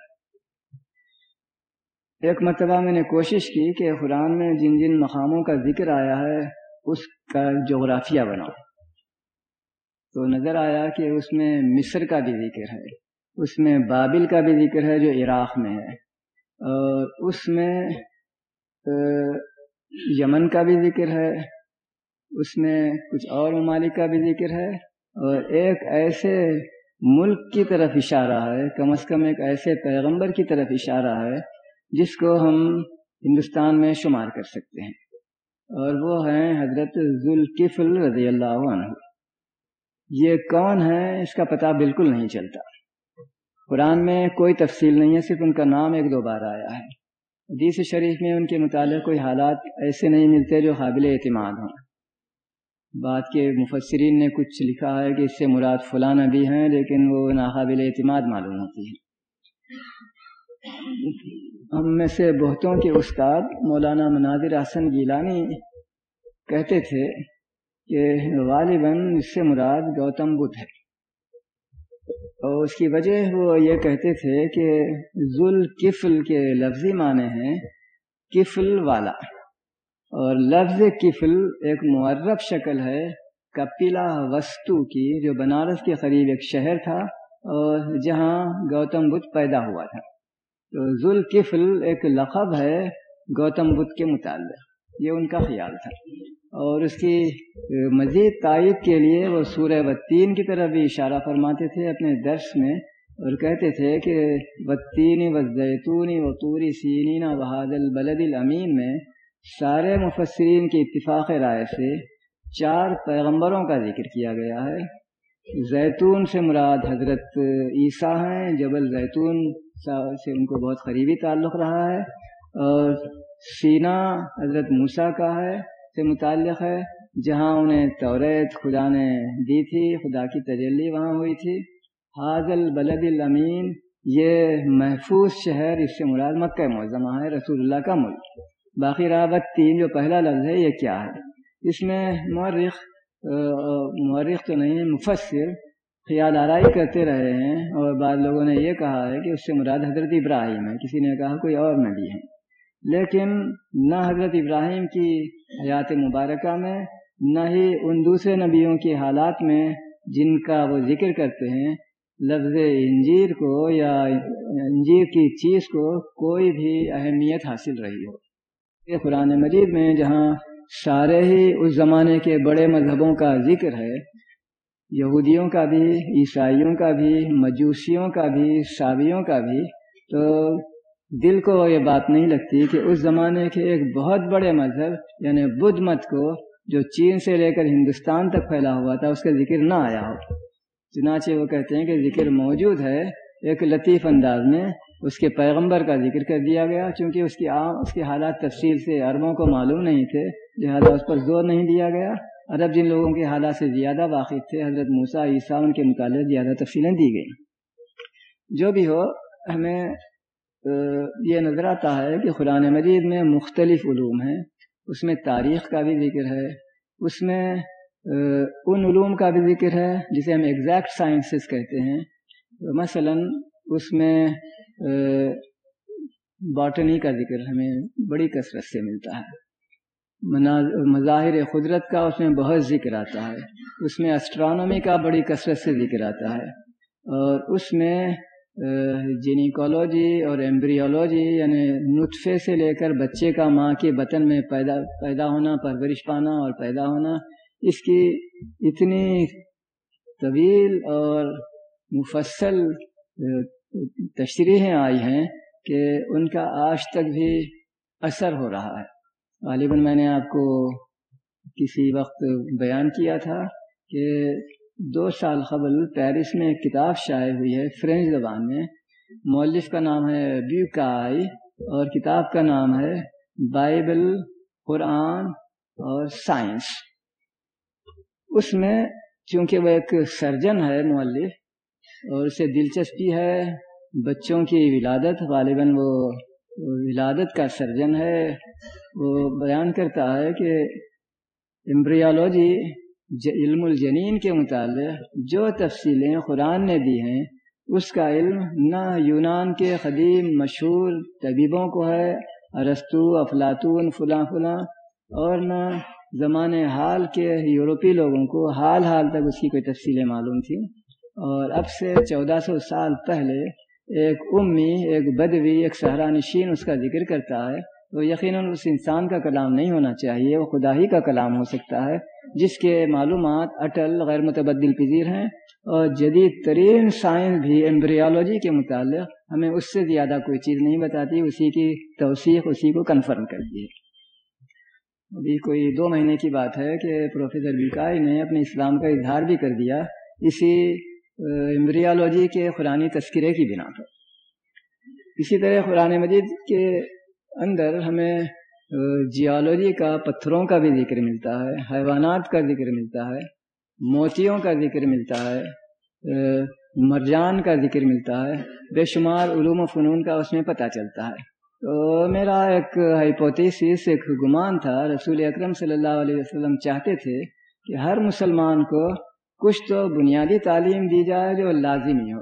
ایک مرتبہ میں نے کوشش کی کہ قرآن میں جن جن مقاموں کا ذکر آیا ہے، اس کا جغرافیہ بناؤ تو نظر آیا کہ اس میں مصر کا بھی ذکر ہے، اس میں بابل کا بھی ذکر ہے جو عراق میں ہے۔ اور اس میں یمن کا بھی ذکر ہے، اس میں کچھ اور ممالک کا بھی ذکر ہے، اور ایک ایسے ملک کی طرف اشارہ ہے، کم از کم ایک ایسے پیغمبر کی طرف اشارہ ہے، جس کو ہم ہندوستان میں شمار کر سکتے ہیں۔ اور وہ ہیں حضرت ذوالکفل رضی اللہ عنہ۔ یہ کون ہے، اس کا پتہ بالکل نہیں چلتا۔ قرآن میں کوئی تفصیل نہیں ہے، صرف ان کا نام ایک دو بار آیا ہے۔ حدیث شریف میں ان کے متعلق کوئی حالات ایسے نہیں ملتے جو قابل اعتماد ہوں۔ بات کے مفسرین نے کچھ لکھا ہے کہ اس سے مراد فلاں بھی ہیں، لیکن وہ ناقابل اعتماد معلوم ہوتی ہے ہم میں سے بہتوں کے استاد مولانا مناظر حسن گیلانی کہتے تھے کہ غالباً اس سے مراد گوتم بدھ ہے۔ اور اس کی وجہ وہ یہ کہتے تھے کہ ذل کفل کے لفظی معنی ہیں کفل والا۔ اور لفظ کفل ایک معرب شکل ہے کپیلا وستو کی، جو بنارس کے قریب ایک شہر تھا اور جہاں گوتم بدھ پیدا ہوا تھا۔ تو ذل کفل ایک لقب ہے گوتم بدھ کے متعلق، یہ ان کا خیال تھا۔ اور اس کی مزید تائید کے لیے وہ سورہ وطین کی طرف بھی اشارہ فرماتے تھے اپنے درس میں اور کہتے تھے کہ وطین و زیتونی و طوری سینین وحاد البلد الامین میں سارے مفسرین کی اتفاق رائے سے چار پیغمبروں کا ذکر کیا گیا ہے۔ زیتون سے مراد حضرت عیسیٰ ہیں، جبل زیتون سے ان کو بہت قریبی تعلق رہا ہے۔ اور سینا حضرت موسیٰ کا ہے۔ سے متعلق ہے، جہاں انہیں توریت خدا نے دی تھی، خدا کی تجلی وہاں ہوئی تھی۔ حاضل بلد الامین، یہ محفوظ شہر اس سے مراد مکہ معظمہ ہے رسول اللہ کا ملک۔ باقی راوت تین، جو پہلا لفظ ہے، یہ کیا ہے؟ اس میں مورخ مورخ تو نہیں، مفسر خیال آرائی کرتے رہے ہیں اور بعض لوگوں نے یہ کہا ہے کہ اس سے مراد حضرت ابراہیم ہے، کسی نے کہا کوئی اور نبی ہے۔ لیکن نہ حضرت ابراہیم کی حیات مبارکہ میں، نہ ہی ان دوسرے نبیوں کے حالات میں جن کا وہ ذکر کرتے ہیں، لفظ انجیر کو یا انجیر کی چیز کو کوئی بھی اہمیت حاصل رہی ہو۔ یہ قرآن مجید میں جہاں سارے ہی اس زمانے کے بڑے مذہبوں کا ذکر ہے، یہودیوں کا بھی، عیسائیوں کا بھی، مجوسیوں کا بھی سابیوں کا بھی، تو دل کو یہ بات نہیں لگتی کہ اس زمانے کے ایک بہت بڑے مذہب یعنی بدھ مت کو جو چین سے لے کر ہندوستان تک پھیلا ہوا تھا، اس کا ذکر نہ آیا ہو۔ چنانچہ وہ کہتے ہیں کہ ذکر موجود ہے، ایک لطیف انداز میں اس کے پیغمبر کا ذکر کر دیا گیا، چونکہ اس کی عام، اس کے حالات تفصیل سے عربوں کو معلوم نہیں تھے، لہٰذا اس پر زور نہیں دیا گیا۔ عرب جن لوگوں کے حالات سے زیادہ واقف تھے، حضرت موسیٰ عیسیٰ ان کے متعلق زیادہ تفصیلیں دی گئیں۔ جو بھی ہو، ہمیں یہ نظر آتا ہے کہ قرآن مجید میں مختلف علوم ہیں، اس میں تاریخ کا بھی ذکر ہے، اس میں ان علوم کا بھی ذکر ہے جسے ہم ایگزیکٹ سائنسز کہتے ہیں۔ مثلا اس میں باٹنی کا ذکر ہمیں بڑی کثرت سے ملتا ہے۔ مظاہر قدرت کا اس میں بہت ذکر آتا ہے۔ اس میں اسٹرانومی کا بڑی کثرت سے ذکر آتا ہے۔ اور اس میں جینیکولوجی اور ایمبریولوجی یعنی نطفے سے لے کر بچے کا ماں کے بطن میں پیدا پیدا ہونا، پرورش پانا اور پیدا ہونا، اس کی اتنی طویل اور مفصل تشریحیں آئی ہیں کہ ان کا آج تک بھی اثر ہو رہا ہے۔ غالباً میں نے آپ کو کسی وقت بیان کیا تھا کہ دو سال قبل پیرس میں ایک کتاب شائع ہوئی ہے فرینچ زبان میں۔ مولف کا نام ہے بیوکائی اور کتاب کا نام ہے بائبل، قرآن اور سائنس۔ اس میں چونکہ وہ ایک سرجن ہے مولف اور اسے دلچسپی ہے، بچوں کی ولادت، غالباً وہ ولادت کا سرجن ہے۔ وہ بیان کرتا ہے کہ امبریالوجی علم الجنین کے متعلق جو تفصیلیں قرآن نے دی ہیں، اس کا علم نہ یونان کے قدیم مشہور طبیبوں کو ہے، ارستو، افلاطون، فلاں فلاں، اور نہ زمان حال کے یورپی لوگوں کو حال حال تک اس کی کوئی تفصیلیں معلوم تھیں۔ اور اب سے چودہ سو سال پہلے ایک امی، ایک بدوی، ایک سہرا نشین اس کا ذکر کرتا ہے۔ تو یقیناً اس انسان کا کلام نہیں ہونا چاہیے، وہ خدا ہی کا کلام ہو سکتا ہے، جس کے معلومات اٹل غیر متبدل پذیر ہیں اور جدید ترین سائنس بھی ایمبریالوجی کے متعلق ہمیں اس سے زیادہ کوئی چیز نہیں بتاتی، اسی کی توثیق اسی کو کنفرم کرتی ہے۔ ابھی کوئی دو مہینے کی بات ہے کہ پروفیسر بیکائی نے اپنے اسلام کا اظہار بھی کر دیا اسی امبریالوجی کے قرآن تذکرے کی بنا پر۔ اسی طرح قرآن مجید کے اندر ہمیں جیالوجی کا، پتھروں کا بھی ذکر ملتا ہے، حیوانات کا ذکر ملتا ہے، موتیوں کا ذکر ملتا ہے مرجان کا ذکر ملتا ہے، بے شمار علوم و فنون کا اس میں پتہ چلتا ہے۔ تو میرا ایک ہائپوتیسس ایک گمان تھا، رسول اکرم صلی اللہ علیہ وسلم چاہتے تھے کہ ہر مسلمان کو کچھ تو بنیادی تعلیم دی جائے جو لازمی ہو۔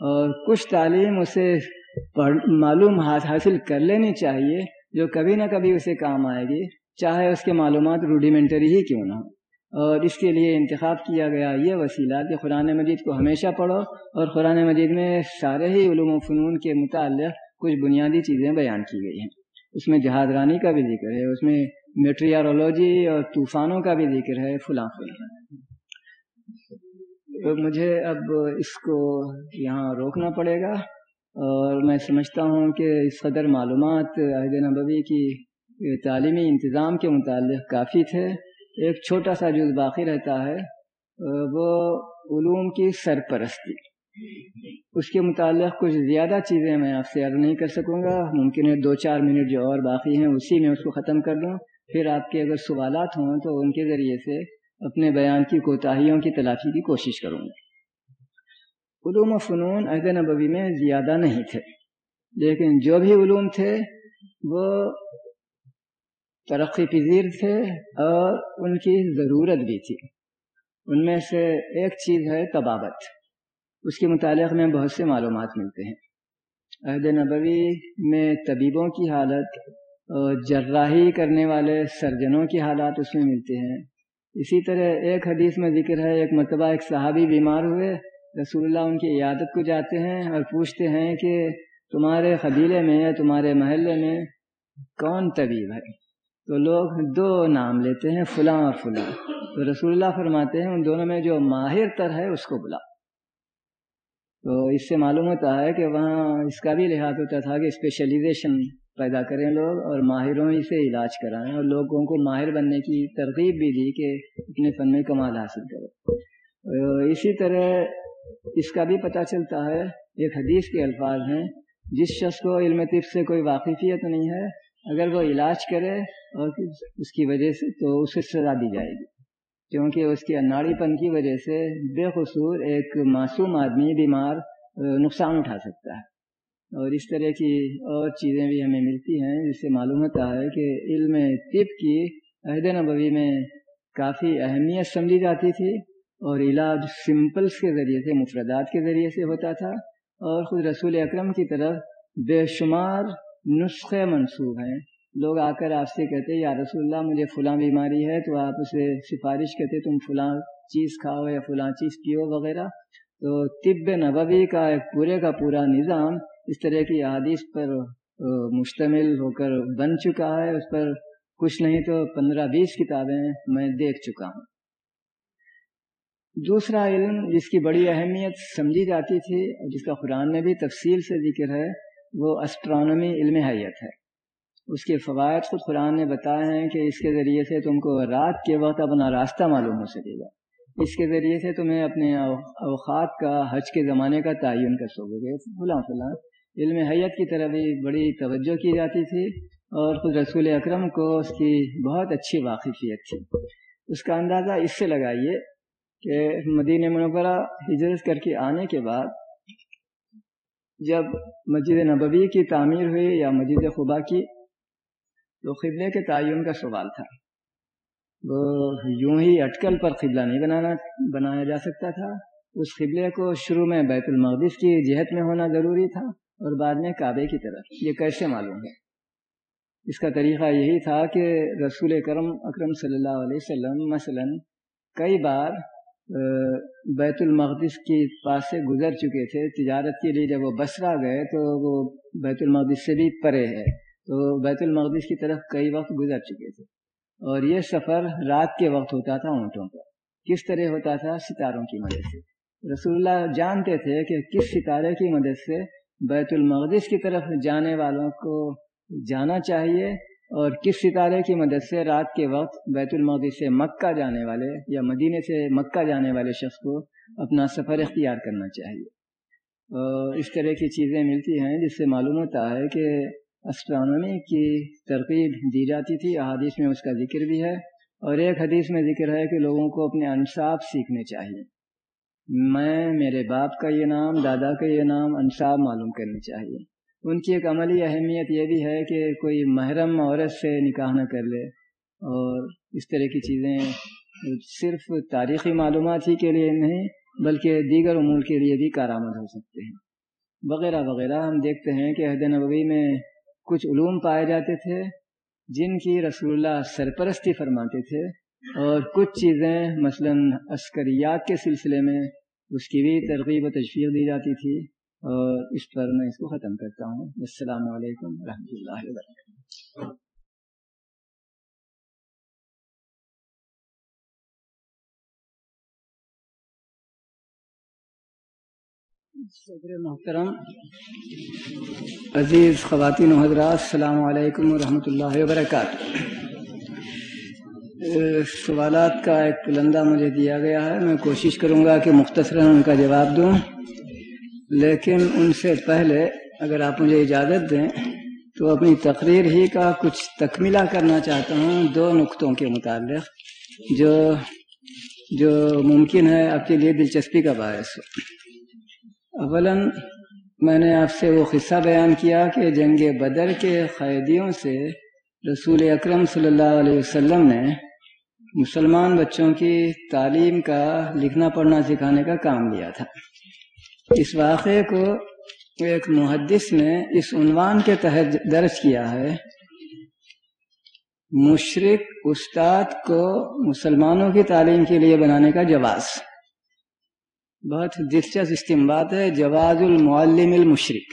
اور کچھ تعلیم اسے معلوم حاصل کر لینی چاہیے جو کبھی نہ کبھی اسے کام آئے گی، چاہے اس کے معلومات روڈیمنٹری ہی کیوں نہ ہو اور اس کے لیے انتخاب کیا گیا یہ وسیلہ کہ قرآن مجید کو ہمیشہ پڑھو اور قرآن مجید میں سارے ہی علوم و فنون کے متعلق کچھ بنیادی چیزیں بیان کی گئی ہیں۔ اس میں جہاز رانی کا بھی ذکر ہے، اس میں میٹریارولوجی اور طوفانوں کا بھی ذکر ہے، فلاں فلاں۔ مجھے اب اس کو یہاں روکنا پڑے گا۔ اور میں سمجھتا ہوں کہ اس قدر معلومات عہد نبوی کی تعلیمی انتظام کے متعلق کافی تھے۔ ایک چھوٹا سا جز باقی رہتا ہے، وہ علوم کی سرپرستی۔ اس کے متعلق کچھ زیادہ چیزیں میں آپ سے عرض نہیں کر سکوں گا۔ ممکن ہے دو چار منٹ جو اور باقی ہیں، اسی میں اس کو ختم کر دوں۔ پھر آپ کے اگر سوالات ہوں تو ان کے ذریعے سے اپنے بیان کی کوتاہیوں کی تلافی کی کوشش کروں گا۔ علوم و فنون عہد نبوی میں زیادہ نہیں تھے۔ لیکن جو بھی علوم تھے، وہ ترقی پذیر تھے اور ان کی ضرورت بھی تھی۔ ان میں سے ایک چیز ہے طبابت۔ اس کے متعلق میں بہت سے معلومات ملتے ہیں۔ عہد نبوی میں طبیبوں کی حالت اور جراحی کرنے والے سرجنوں کی حالات اس میں ملتے ہیں۔ اسی طرح ایک حدیث میں ذکر ہے، ایک مرتبہ ایک صحابی بیمار ہوئے رسول اللہ ان کی عیادت کو جاتے ہیں اور پوچھتے ہیں کہ تمہارے قبیلے میں یا تمہارے محلے میں کون طبیب ہے؟ تو لوگ دو نام لیتے ہیں، فلاں اور فلاں۔ تو رسول اللہ فرماتے ہیں، ان دونوں میں جو ماہر تر ہے اس کو بلا تو اس سے معلوم ہوتا ہے کہ وہاں اس کا بھی لحاظ ہوتا تھا کہ اسپیشلائزیشن پیدا کریں لوگ اور ماہروں ہی سے علاج کرائیں اور لوگوں کو ماہر بننے کی ترغیب بھی دی کہ اپنے فن میں کمال حاصل کرو اسی طرح اس کا بھی پتہ چلتا ہے، ایک حدیث کے الفاظ ہیں، جس شخص کو علم طب سے کوئی واقفیت نہیں ہے، اگر وہ علاج کرے اور اس کی وجہ سے تو اسے سزا دی جائے گی۔ کیونکہ اس کی اناڑی پن کی وجہ سے بے قصور ایک معصوم آدمی بیمار نقصان اٹھا سکتا ہے۔ اور اس طرح کی اور چیزیں بھی ہمیں ملتی ہیں، جس سے معلوم ہوتا ہے کہ علم طب کی عہد نبوی میں کافی اہمیت سمجھی جاتی تھی۔ اور علاج سمپلس کے ذریعے سے، مفردات کے ذریعے سے ہوتا تھا۔ اور خود رسول اکرم کی طرف بے شمار نسخے منسوخ ہیں۔ لوگ آ کر آپ سے کہتے، یا رسول اللہ، مجھے فلاں بیماری ہے، تو آپ اسے سفارش کہتے، تم فلاں چیز کھاؤ یا فلاں چیز پیو وغیرہ۔ تو طب نبوی کا ایک پورے کا پورا نظام اس طرح کی احادیث پر مشتمل ہو کر بن چکا ہے۔ اس پر کچھ نہیں تو پندرہ بیس کتابیں میں دیکھ چکا ہوں۔ دوسرا علم جس کی بڑی اہمیت سمجھی جاتی تھی اور جس کا قرآن میں بھی تفصیل سے ذکر ہے، وہ اسٹرانومی علم حیت ہے۔ اس کے فوائد خود قرآن نے بتائے ہیں کہ اس کے ذریعے سے تم کو رات کے وقت اپنا راستہ معلوم ہو سکے گا۔ اس کے ذریعے سے تمہیں اپنے اوقات کا، حج کے زمانے کا تعین کر سکو گے۔ فلاں فلاں۔ علم حیت کی طرف بھی بڑی توجہ کی جاتی تھی اور خود رسول اکرم کو اس کی بہت اچھی واقفیت تھی۔ اس کا اندازہ اس سے لگائیے کہ مدینہ منورہ ہجرت کر کے آنے کے بعد جب مسجد نبوی کی تعمیر ہوئی یا مسجد خبا کی، تو قبلے کے تعین کا سوال تھا۔ وہ یوں ہی اٹکل پر قبلہ نہیں بنانا، بنایا جا سکتا تھا۔ اس قبلے کو شروع میں بیت المقدس کی جہت میں ہونا ضروری تھا اور بعد میں کعبے کی طرف۔ یہ کیسے معلوم ہے اس کا طریقہ یہی تھا کہ رسول کرم اکرم صلی اللہ علیہ وسلم مثلا کئی بار بیت المقدس کے پاس سے گزر چکے تھے، تجارت کے لیے جب وہ بسرا گئے تو وہ بیت المقدس سے بھی پرے ہے تو بیت المقدس کی طرف کئی وقت گزر چکے تھے۔ اور یہ سفر رات کے وقت ہوتا تھا اونٹوں کا کس طرح ہوتا تھا؟ ستاروں کی مدد سے۔ رسول اللہ جانتے تھے کہ کس ستارے کی مدد سے بیت المقدس کی طرف جانے والوں کو جانا چاہیے۔ اور کس ستارے کی مدد سے رات کے وقت بیت المقدس سے مکہ جانے والے یا مدینے سے مکہ جانے والے شخص کو اپنا سفر اختیار کرنا چاہیے۔ اور اس طرح کی چیزیں ملتی ہیں جس سے معلوم ہوتا ہے کہ اسٹرانومی کی ترغیب دی جاتی تھی۔ احادیث میں اس کا ذکر بھی ہے اور ایک حدیث میں ذکر ہے کہ لوگوں کو اپنے انصاف سیکھنے چاہیے۔ میں، میرے باپ کا یہ نام، دادا کا یہ نام انصاب معلوم کرنی چاہیے۔ ان کی ایک عملی اہمیت یہ بھی ہے کہ کوئی محرم عورت سے نکاح نہ کر لے اور اس طرح کی چیزیں صرف تاریخی معلومات ہی کے لیے نہیں، بلکہ دیگر امور کے لیے بھی کارآمد ہو سکتے ہیں۔ وغیرہ وغیرہ، ہم دیکھتے ہیں کہ عہد نبوی میں کچھ علوم پائے جاتے تھے جن کی رسول اللہ سرپرستی فرماتے تھے اور کچھ چیزیں مثلا عسکریات کے سلسلے میں اس کی بھی ترغیب و تشویق دی جاتی تھی۔ اور اس پر میں اس کو ختم کرتا ہوں۔ السلام علیکم ورحمۃ اللہ وبرکاتہ۔ صدر محترم، عزیز خواتین و حضرات، السلام علیکم ورحمۃ اللہ وبرکاتہ۔ سوالات کا ایک پلندہ مجھے دیا گیا ہے۔ میں کوشش کروں گا کہ مختصر ان کا جواب دوں۔ لیکن ان سے پہلے اگر آپ مجھے اجازت دیں تو اپنی تقریر ہی کا کچھ تکملہ کرنا چاہتا ہوں دو نقطوں کے متعلق جو جو ممکن ہے آپ کے لیے دلچسپی کا باعث ہو۔ اولا میں نے آپ سے وہ قصہ بیان کیا کہ جنگ بدر کے قیدیوں سے رسول اکرم صلی اللہ علیہ وسلم نے مسلمان بچوں کی تعلیم کا، لکھنا پڑھنا سکھانے کا کام لیا تھا۔ اس واقعے کو ایک محدث نے اس عنوان کے تحت درج کیا ہے، مشرق استاد کو مسلمانوں کی تعلیم کے لیے بنانے کا جواز۔ بہت دلچسپ استعمال ہے، جواز المعلم المشرق۔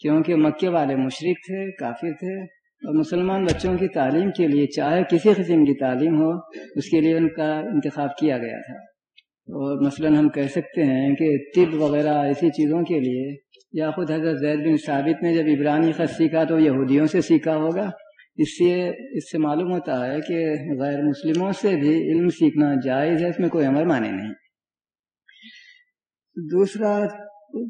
کیونکہ مکے والے مشرق تھے، کافر تھے، اور مسلمان بچوں کی تعلیم کے لیے چاہے کسی قسم کی تعلیم ہو، اس کے لیے ان کا انتخاب کیا گیا تھا۔ اور مثلا ہم کہہ سکتے ہیں کہ طب وغیرہ ایسی چیزوں کے لیے یا خود حضرت زید بن ثابت نے جب عبرانی خط سیکھا تو یہودیوں سے سیکھا ہوگا۔ اس سے اس سے معلوم ہوتا ہے کہ غیر مسلموں سے بھی علم سیکھنا جائز ہے، اس میں کوئی عمر مانے نہیں۔ دوسرا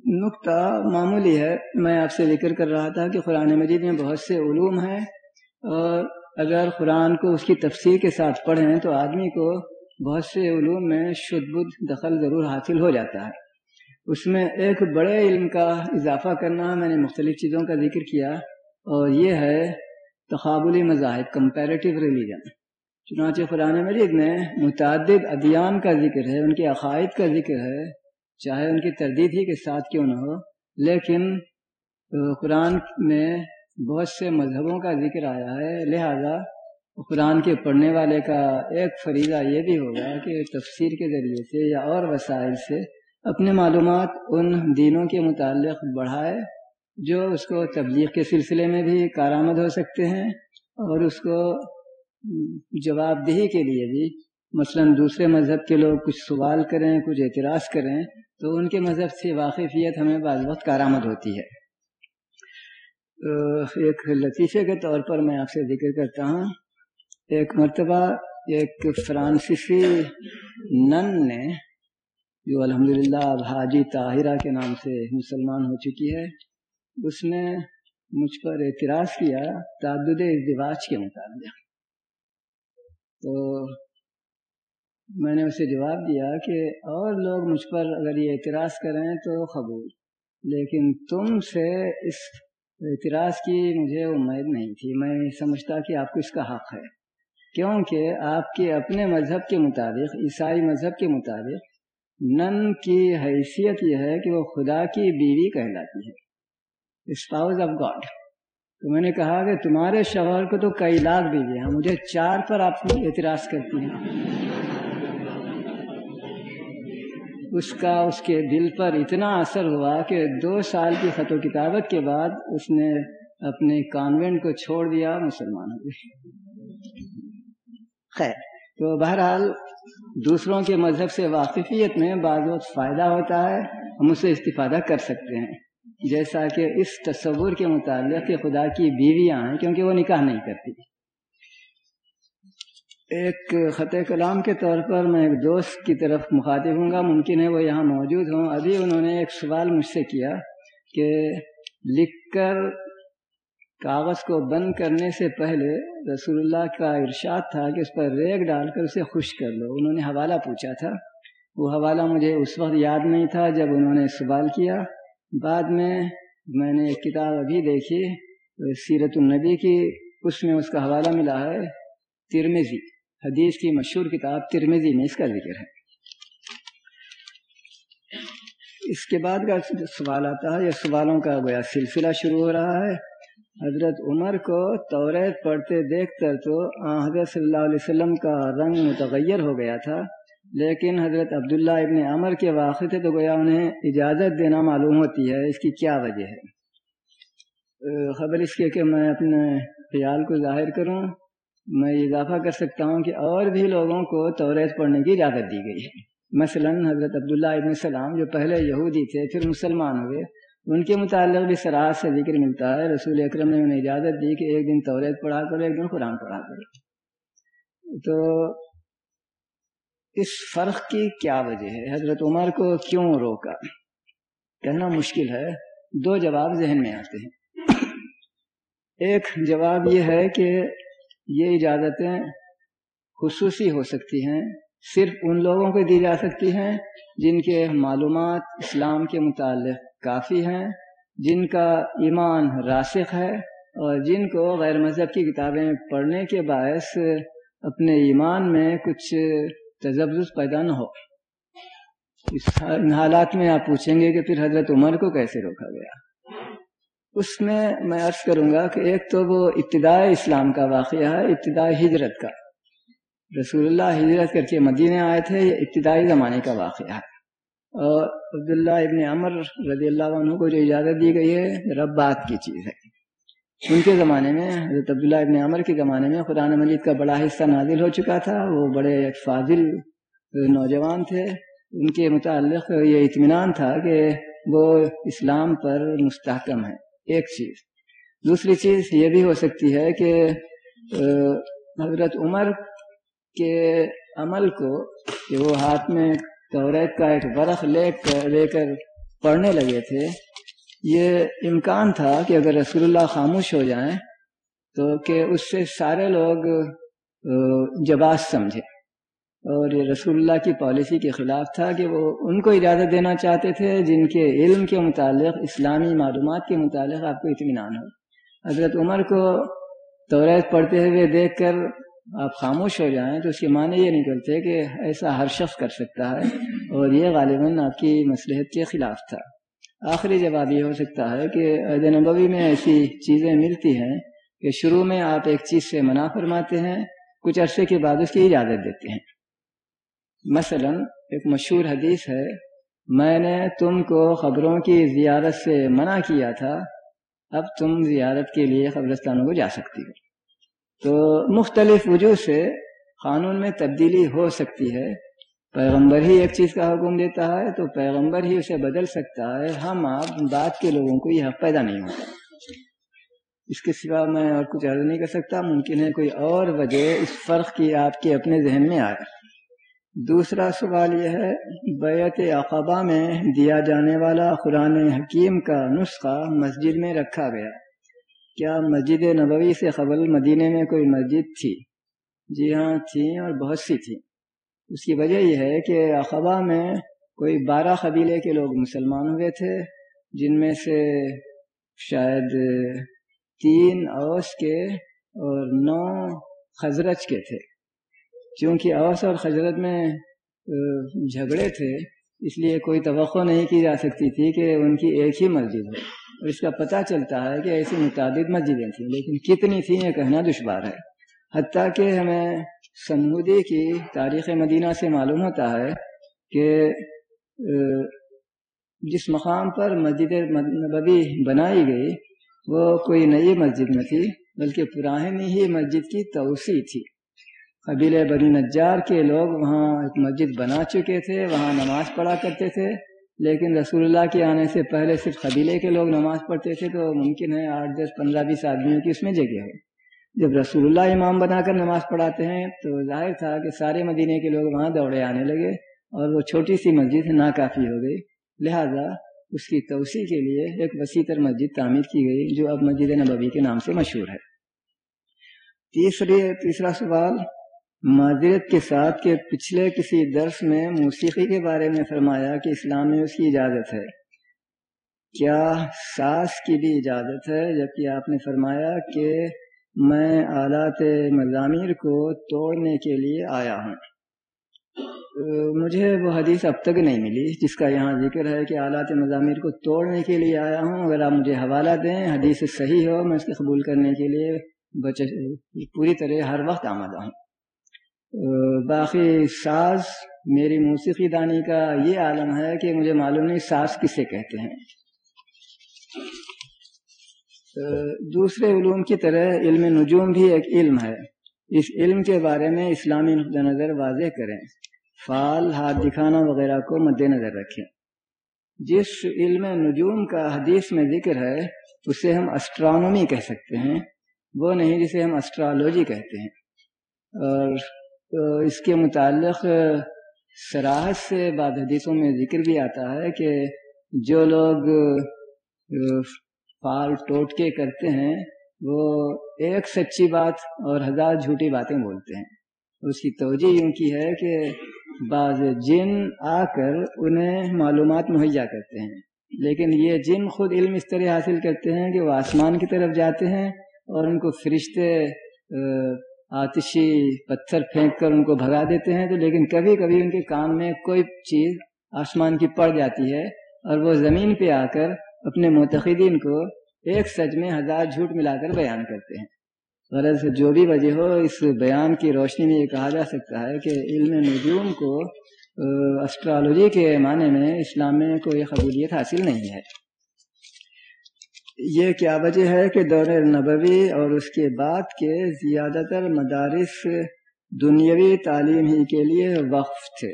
نقطہ معمولی ہے۔ میں آپ سے ذکر کر رہا تھا کہ قرآن مجید میں بہت سے علوم ہیں اور اگر قرآن کو اس کی تفسیر کے ساتھ پڑھیں تو آدمی کو بہت سے علوم میں شد بدھ دخل ضرور حاصل ہو جاتا ہے۔ اس میں ایک بڑے علم کا اضافہ کرنا میں نے مختلف چیزوں کا ذکر کیا اور یہ ہے تقابلی مذاہب کمپیریٹیو ریلیجن چنانچہ قرآن مجید میں متعدد ادیان کا ذکر ہے، ان کے عقائد کا ذکر ہے، چاہے ان کی تردید ہی کے ساتھ کیوں نہ ہو، لیکن قرآن میں بہت سے مذہبوں کا ذکر آیا ہے، لہذا قرآن کے پڑھنے والے کا ایک فریضہ یہ بھی ہوگا کہ تفسیر کے ذریعے سے یا اور وسائل سے اپنے معلومات ان دینوں کے متعلق بڑھائے، جو اس کو تبلیغ کے سلسلے میں بھی کارآمد ہو سکتے ہیں اور اس کو جواب دہی کے لیے بھی۔ مثلا دوسرے مذہب کے لوگ کچھ سوال کریں، کچھ اعتراض کریں، تو ان کے مذہب سے واقفیت ہمیں بعض وقت کارآمد ہوتی ہے۔ ایک لطیفے کے طور پر میں آپ سے ذکر کرتا ہوں۔ ایک مرتبہ ایک فرانسیسی نن نے، جو الحمدللہ اب حاجی طاہرہ کے نام سے مسلمان ہو چکی ہے، اس نے مجھ پر اعتراض کیا تعدد ازدواج کے مطابق۔ تو میں نے اسے جواب دیا کہ اور لوگ مجھ پر اگر یہ اعتراض کریں تو قبول، لیکن تم سے اس اعتراض کی مجھے امید نہیں تھی۔ میں سمجھتا کہ آپ کو اس کا حق ہے۔ کیونکہ آپ کے اپنے مذہب کے مطابق، عیسائی مذہب کے مطابق، نن کی حیثیت یہ ہے کہ وہ خدا کی بیوی کہلاتی ہے۔ اسپاؤز آف گاڈ تو میں نے کہا کہ تمہارے شوہر کو تو کئی لاکھ بیوی ہیں مجھے چار پر آپ اعتراض کرتی ہیں۔ اس کا اس کے دل پر اتنا اثر ہوا کہ دو سال کی خط و کتابت کے بعد اس نے اپنے کانوینٹ کو چھوڑ دیا مسلمان ہو گئے خیر تو بہرحال دوسروں کے مذہب سے واقفیت میں بعض وقت فائدہ ہوتا ہے، ہم اسے استفادہ کر سکتے ہیں۔ جیسا کہ اس تصور کے متعلق کہ خدا کی بیویاں ہیں، کیونکہ وہ نکاح نہیں کرتی۔ ایک خط کلام کے طور پر میں ایک دوست کی طرف مخاطب ہوں گا، ممکن ہے وہ یہاں موجود ہوں۔ ابھی انہوں نے ایک سوال مجھ سے کیا کہ لکھ کر کاغذ کو بند کرنے سے پہلے رسول اللہ کا ارشاد تھا کہ اس پر ریگ ڈال کر اسے خوش کر لو۔ انہوں نے حوالہ پوچھا تھا۔ وہ حوالہ مجھے اس وقت یاد نہیں تھا جب انہوں نے سوال کیا۔ بعد میں میں نے ایک کتاب ابھی دیکھی، سیرت النبی کی۔ اس میں اس کا حوالہ ملا ہے۔ ترمیزی حدیث کی مشہور کتاب ترمیزی میں اس کا ذکر ہے۔ اس کے بعد کا سوال آتا ہے۔ یہ سوالوں کا گویا سلسلہ شروع ہو رہا ہے۔ حضرت عمر کو توریت پڑھتے دیکھ کر تو حضرت صلی اللہ علیہ وسلم کا رنگ متغیر ہو گیا تھا۔ لیکن حضرت عبداللہ ابن عمر کے واقع تھے تو گویا انہیں اجازت دینا معلوم ہوتی ہے۔ اس کی کیا وجہ ہے؟ خبر اس کے کہ میں اپنے خیال کو ظاہر کروں، میں اضافہ کر سکتا ہوں کہ اور بھی لوگوں کو توریت پڑھنے کی اجازت دی گئی۔ ہے مثلا حضرت عبداللہ ابن السلام جو پہلے یہودی تھے، پھر مسلمان ہوئے۔ ان کے متعلق بھی سراحت سے ذکر ملتا ہے۔ رسول اکرم نے انہیں اجازت دی کہ ایک دن توریت پڑھا کرو ایک دن قرآن پڑھا کرو تو اس فرق کی کیا وجہ ہے؟ حضرت عمر کو کیوں روکا؟ کہنا مشکل ہے۔ دو جواب ذہن میں آتے ہیں۔ ایک جواب یہ ہے کہ یہ اجازتیں خصوصی ہو سکتی ہیں، صرف ان لوگوں کو دی جا سکتی ہیں جن کے معلومات اسلام کے متعلق کافی ہیں، جن کا ایمان راسخ ہے اور جن کو غیر مذہب کی کتابیں پڑھنے کے باعث اپنے ایمان میں کچھ تجزب پیدا نہ ہو۔ اس حالات میں آپ پوچھیں گے کہ پھر حضرت عمر کو کیسے روکا گیا؟ اس میں میں عرض کروں گا کہ ایک تو وہ ابتدائی اسلام کا واقعہ ہے ابتدائی ہجرت کا۔ رسول اللہ ہجرت کر کے مدینہ آئے تھے، یہ ابتدائی زمانے کا واقعہ ہے۔ عبداللہ ابن عمر رضی اللہ عنہ کو جو اجازت دی گئی ہے رب بات کی چیز ہے۔ ان کے زمانے میں، حضرت عبداللہ ابن عمر کے زمانے میں قرآن مجید کا بڑا حصہ نازل ہو چکا تھا۔ وہ بڑے ایک فاضل نوجوان تھے۔ ان کے متعلق یہ اطمینان تھا کہ وہ اسلام پر مستحکم ہے ایک چیز۔ دوسری چیز یہ بھی ہو سکتی ہے کہ حضرت عمر کے عمل کو، کہ وہ ہاتھ میں توریت کا ایک برخ لے کر لے کر پڑھنے لگے تھے۔ یہ امکان تھا کہ اگر رسول اللہ خاموش ہو جائیں تو کہ اس سے سارے لوگ جباز سمجھے۔ اور یہ رسول اللہ کی پالیسی کے خلاف تھا کہ وہ ان کو اجازت دینا چاہتے تھے جن کے علم کے متعلق، اسلامی معلومات کے متعلق آپ کو اطمینان ہو۔ حضرت عمر کو توریت پڑھتے ہوئے دیکھ کر آپ خاموش ہو جائیں تو اس کے معنی یہ نکلتے کہ ایسا ہر شخص کر سکتا ہے اور یہ غالباً آپ کی مصلحت کے خلاف تھا۔ آخری جواب یہ ہو سکتا ہے کہ عید نبوی میں ایسی چیزیں ملتی ہیں کہ شروع میں آپ ایک چیز سے منع فرماتے ہیں، کچھ عرصے کے بعد اس کی اجازت دیتے ہیں۔ مثلا ایک مشہور حدیث ہے، میں نے تم کو خبروں کی زیارت سے منع کیا تھا، اب تم زیارت کے لیے قبرستانوں کو جا سکتی ہو۔ تو مختلف وجوہ سے قانون میں تبدیلی ہو سکتی ہے۔ پیغمبر ہی ایک چیز کا حکم دیتا ہے تو پیغمبر ہی اسے بدل سکتا ہے۔ ہم آپ بعد کے لوگوں کو یہ حق پیدا نہیں ہوتا اس کے سوا میں اور کچھ عرض نہیں کر سکتا۔ ممکن ہے کوئی اور وجہ اس فرق کی آپ کے اپنے ذہن میں آئے۔ دوسرا سوال یہ ہے بیت اقبا میں دیا جانے والا قرآن حکیم کا نسخہ مسجد میں رکھا گیا۔ کیا مسجد نبوی سے قبل مدینے میں کوئی مسجد تھی؟ جی ہاں تھیں اور بہت سی تھیں اس کی وجہ یہ ہے کہ اقبا میں کوئی بارہ قبیلے کے لوگ مسلمان ہوئے تھے، جن میں سے شاید تین اوس کے اور نو خزرج کے تھے۔ چونکہ اوس اور خجرت میں جھگڑے تھے، اس لیے کوئی توقع نہیں کی جا سکتی تھی کہ ان کی ایک ہی مسجد ہو۔ اس کا پتہ چلتا ہے کہ ایسی متعدد مسجدیں تھیں، لیکن کتنی تھیں یہ کہنا دشوار ہے۔ حتیٰ کہ ہمیں سمودی کی تاریخ مدینہ سے معلوم ہوتا ہے کہ جس مقام پر مسجد نبوی بنائی گئی، وہ کوئی نئی مسجد نہ تھی، بلکہ پرانی ہی مسجد کی توسیع تھی۔ قبیل بنی نجار کے لوگ وہاں ایک مسجد بنا چکے تھے، وہاں نماز پڑھا کرتے تھے۔ لیکن رسول اللہ کے آنے سے پہلے صرف قبیلے کے لوگ نماز پڑھتے تھے تو ممکن ہے آٹھ دس پندرہ بیس آدمیوں کی اس میں جگہ ہو۔ جب رسول اللہ امام بنا کر نماز پڑھاتے ہیں تو ظاہر تھا کہ سارے مدینے کے لوگ وہاں دوڑے آنے لگے اور وہ چھوٹی سی مسجد ناکافی ہو گئی۔ لہذا اس کی توسیع کے لیے ایک وسیع تر مسجد تعمیر کی گئی جو اب مسجد نبوی کے نام سے مشہور ہے۔ تیسری تیسرا سوال معذرت کے ساتھ کہ پچھلے کسی درس میں موسیقی کے بارے میں فرمایا کہ اسلام میں اس کی اجازت ہے۔ کیا ساس کی بھی اجازت ہے؟ جبکہ آپ نے فرمایا کہ میں آلات مضامیر کو توڑنے کے لیے آیا ہوں۔ مجھے وہ حدیث اب تک نہیں ملی جس کا یہاں ذکر ہے کہ آلات مضامیر کو توڑنے کے لیے آیا ہوں۔ اگر آپ مجھے حوالہ دیں، حدیث صحیح ہو، میں اس کے قبول کرنے کے لیے بچ پوری طرح ہر وقت آمدہ ہوں۔ باقی ساز میری موسیقی دانی کا یہ عالم ہے کہ مجھے معلوم نہیں ساز کسے کہتے ہیں۔ دوسرے علوم کی طرح علم نجوم بھی ایک علم ہے۔ اس علم کے بارے میں اسلامی نقطۂ نظر واضح کریں۔ فعال ہاتھ دکھانا وغیرہ کو مد نظر رکھیں۔ جس علم نجوم کا حدیث میں ذکر ہے، اسے ہم اسٹرانومی کہہ سکتے ہیں۔ وہ نہیں جسے ہم اسٹرالوجی کہتے ہیں۔ اور تو اس کے متعلق سراحت سے بعد حدیثوں میں ذکر بھی آتا ہے کہ جو لوگ فال ٹوٹ کے کرتے ہیں، وہ ایک سچی بات اور ہزار جھوٹی باتیں بولتے ہیں۔ اس کی توجہ یوں کی ہے کہ بعض جن آ کر انہیں معلومات مہیا کرتے ہیں، لیکن یہ جن خود علم اس طرح حاصل کرتے ہیں کہ وہ آسمان کی طرف جاتے ہیں اور ان کو فرشتے آتشی پتھر پھینک کر ان کو بھگا دیتے ہیں تو لیکن کبھی کبھی ان کے کام میں کوئی چیز آسمان کی پڑ جاتی ہے اور وہ زمین پہ آ کر اپنے متحدین کو ایک سچ میں ہزار جھوٹ ملا کر بیان کرتے ہیں۔ غرض جو بھی وجہ ہو، اس بیان کی روشنی میں یہ کہا جا سکتا ہے کہ علم نجوم کو اسٹرالوجی کے معنی میں اسلام میں کوئی قبولیت حاصل نہیں ہے۔ یہ کیا وجہ ہے کہ دور نبوی اور اس کے بعد کے زیادہ تر مدارس دنیاوی تعلیم ہی کے لیے وقف تھے؟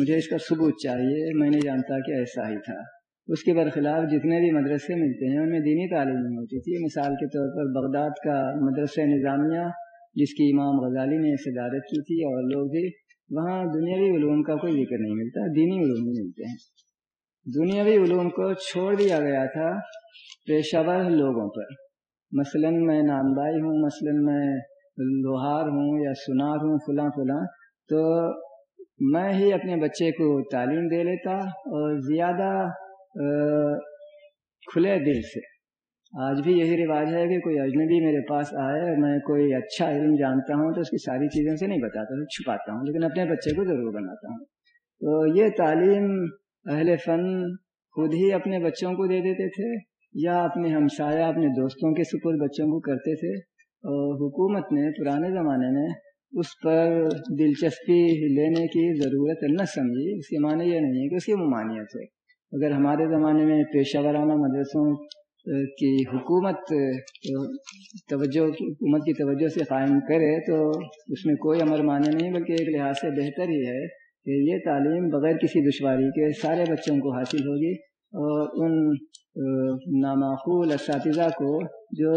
مجھے اس کا ثبوت چاہیے، میں نہیں جانتا کہ ایسا ہی تھا۔ اس کے برخلاف جتنے بھی مدرسے ملتے ہیں، ان میں دینی تعلیم نہیں ہوتی تھی۔ مثال کے طور پر بغداد کا مدرسہ نظامیہ، جس کی امام غزالی نے صدارت کی تھی، اور لوگ بھی، وہاں دنیاوی علوم کا کوئی ذکر نہیں ملتا، دینی علوم نہیں ملتے ہیں۔ دنیاوی علوم کو چھوڑ دیا گیا تھا پیشہ ور لوگوں پر۔ مثلا میں ناندائی ہوں، مثلا میں لوہار ہوں یا سنار ہوں، فلاں فلاں۔ تو میں ہی اپنے بچے کو تعلیم دے لیتا اور زیادہ کھلے دل سے۔ آج بھی یہی رواج ہے کہ کوئی اجنبی میرے پاس آئے اور میں کوئی اچھا علم جانتا ہوں تو اس کی ساری چیزوں سے نہیں بتاتا ہوں چھپاتا ہوں، لیکن اپنے بچے کو ضرور بناتا ہوں۔ تو یہ تعلیم اہل فن خود ہی اپنے بچوں کو دے دیتے تھے یا اپنے ہمسایہ اپنے دوستوں کے سپر بچوں کو کرتے تھے۔ اور حکومت نے پرانے زمانے میں اس پر دلچسپی لینے کی ضرورت نہ سمجھی۔ اس کے معنی یہ نہیں ہے کہ اس کی ممانعت ہے۔ اگر ہمارے زمانے میں پیشہ ورانہ مدرسوں کی حکومت، توجہ، حکومت کی توجہ سے قائم کرے تو اس میں کوئی امر مانے نہیں، بلکہ ایک لحاظ سے بہتر ہی ہے کہ یہ تعلیم بغیر کسی دشواری کے سارے بچوں کو حاصل ہوگی اور ان نامعقول اساتذہ کو جو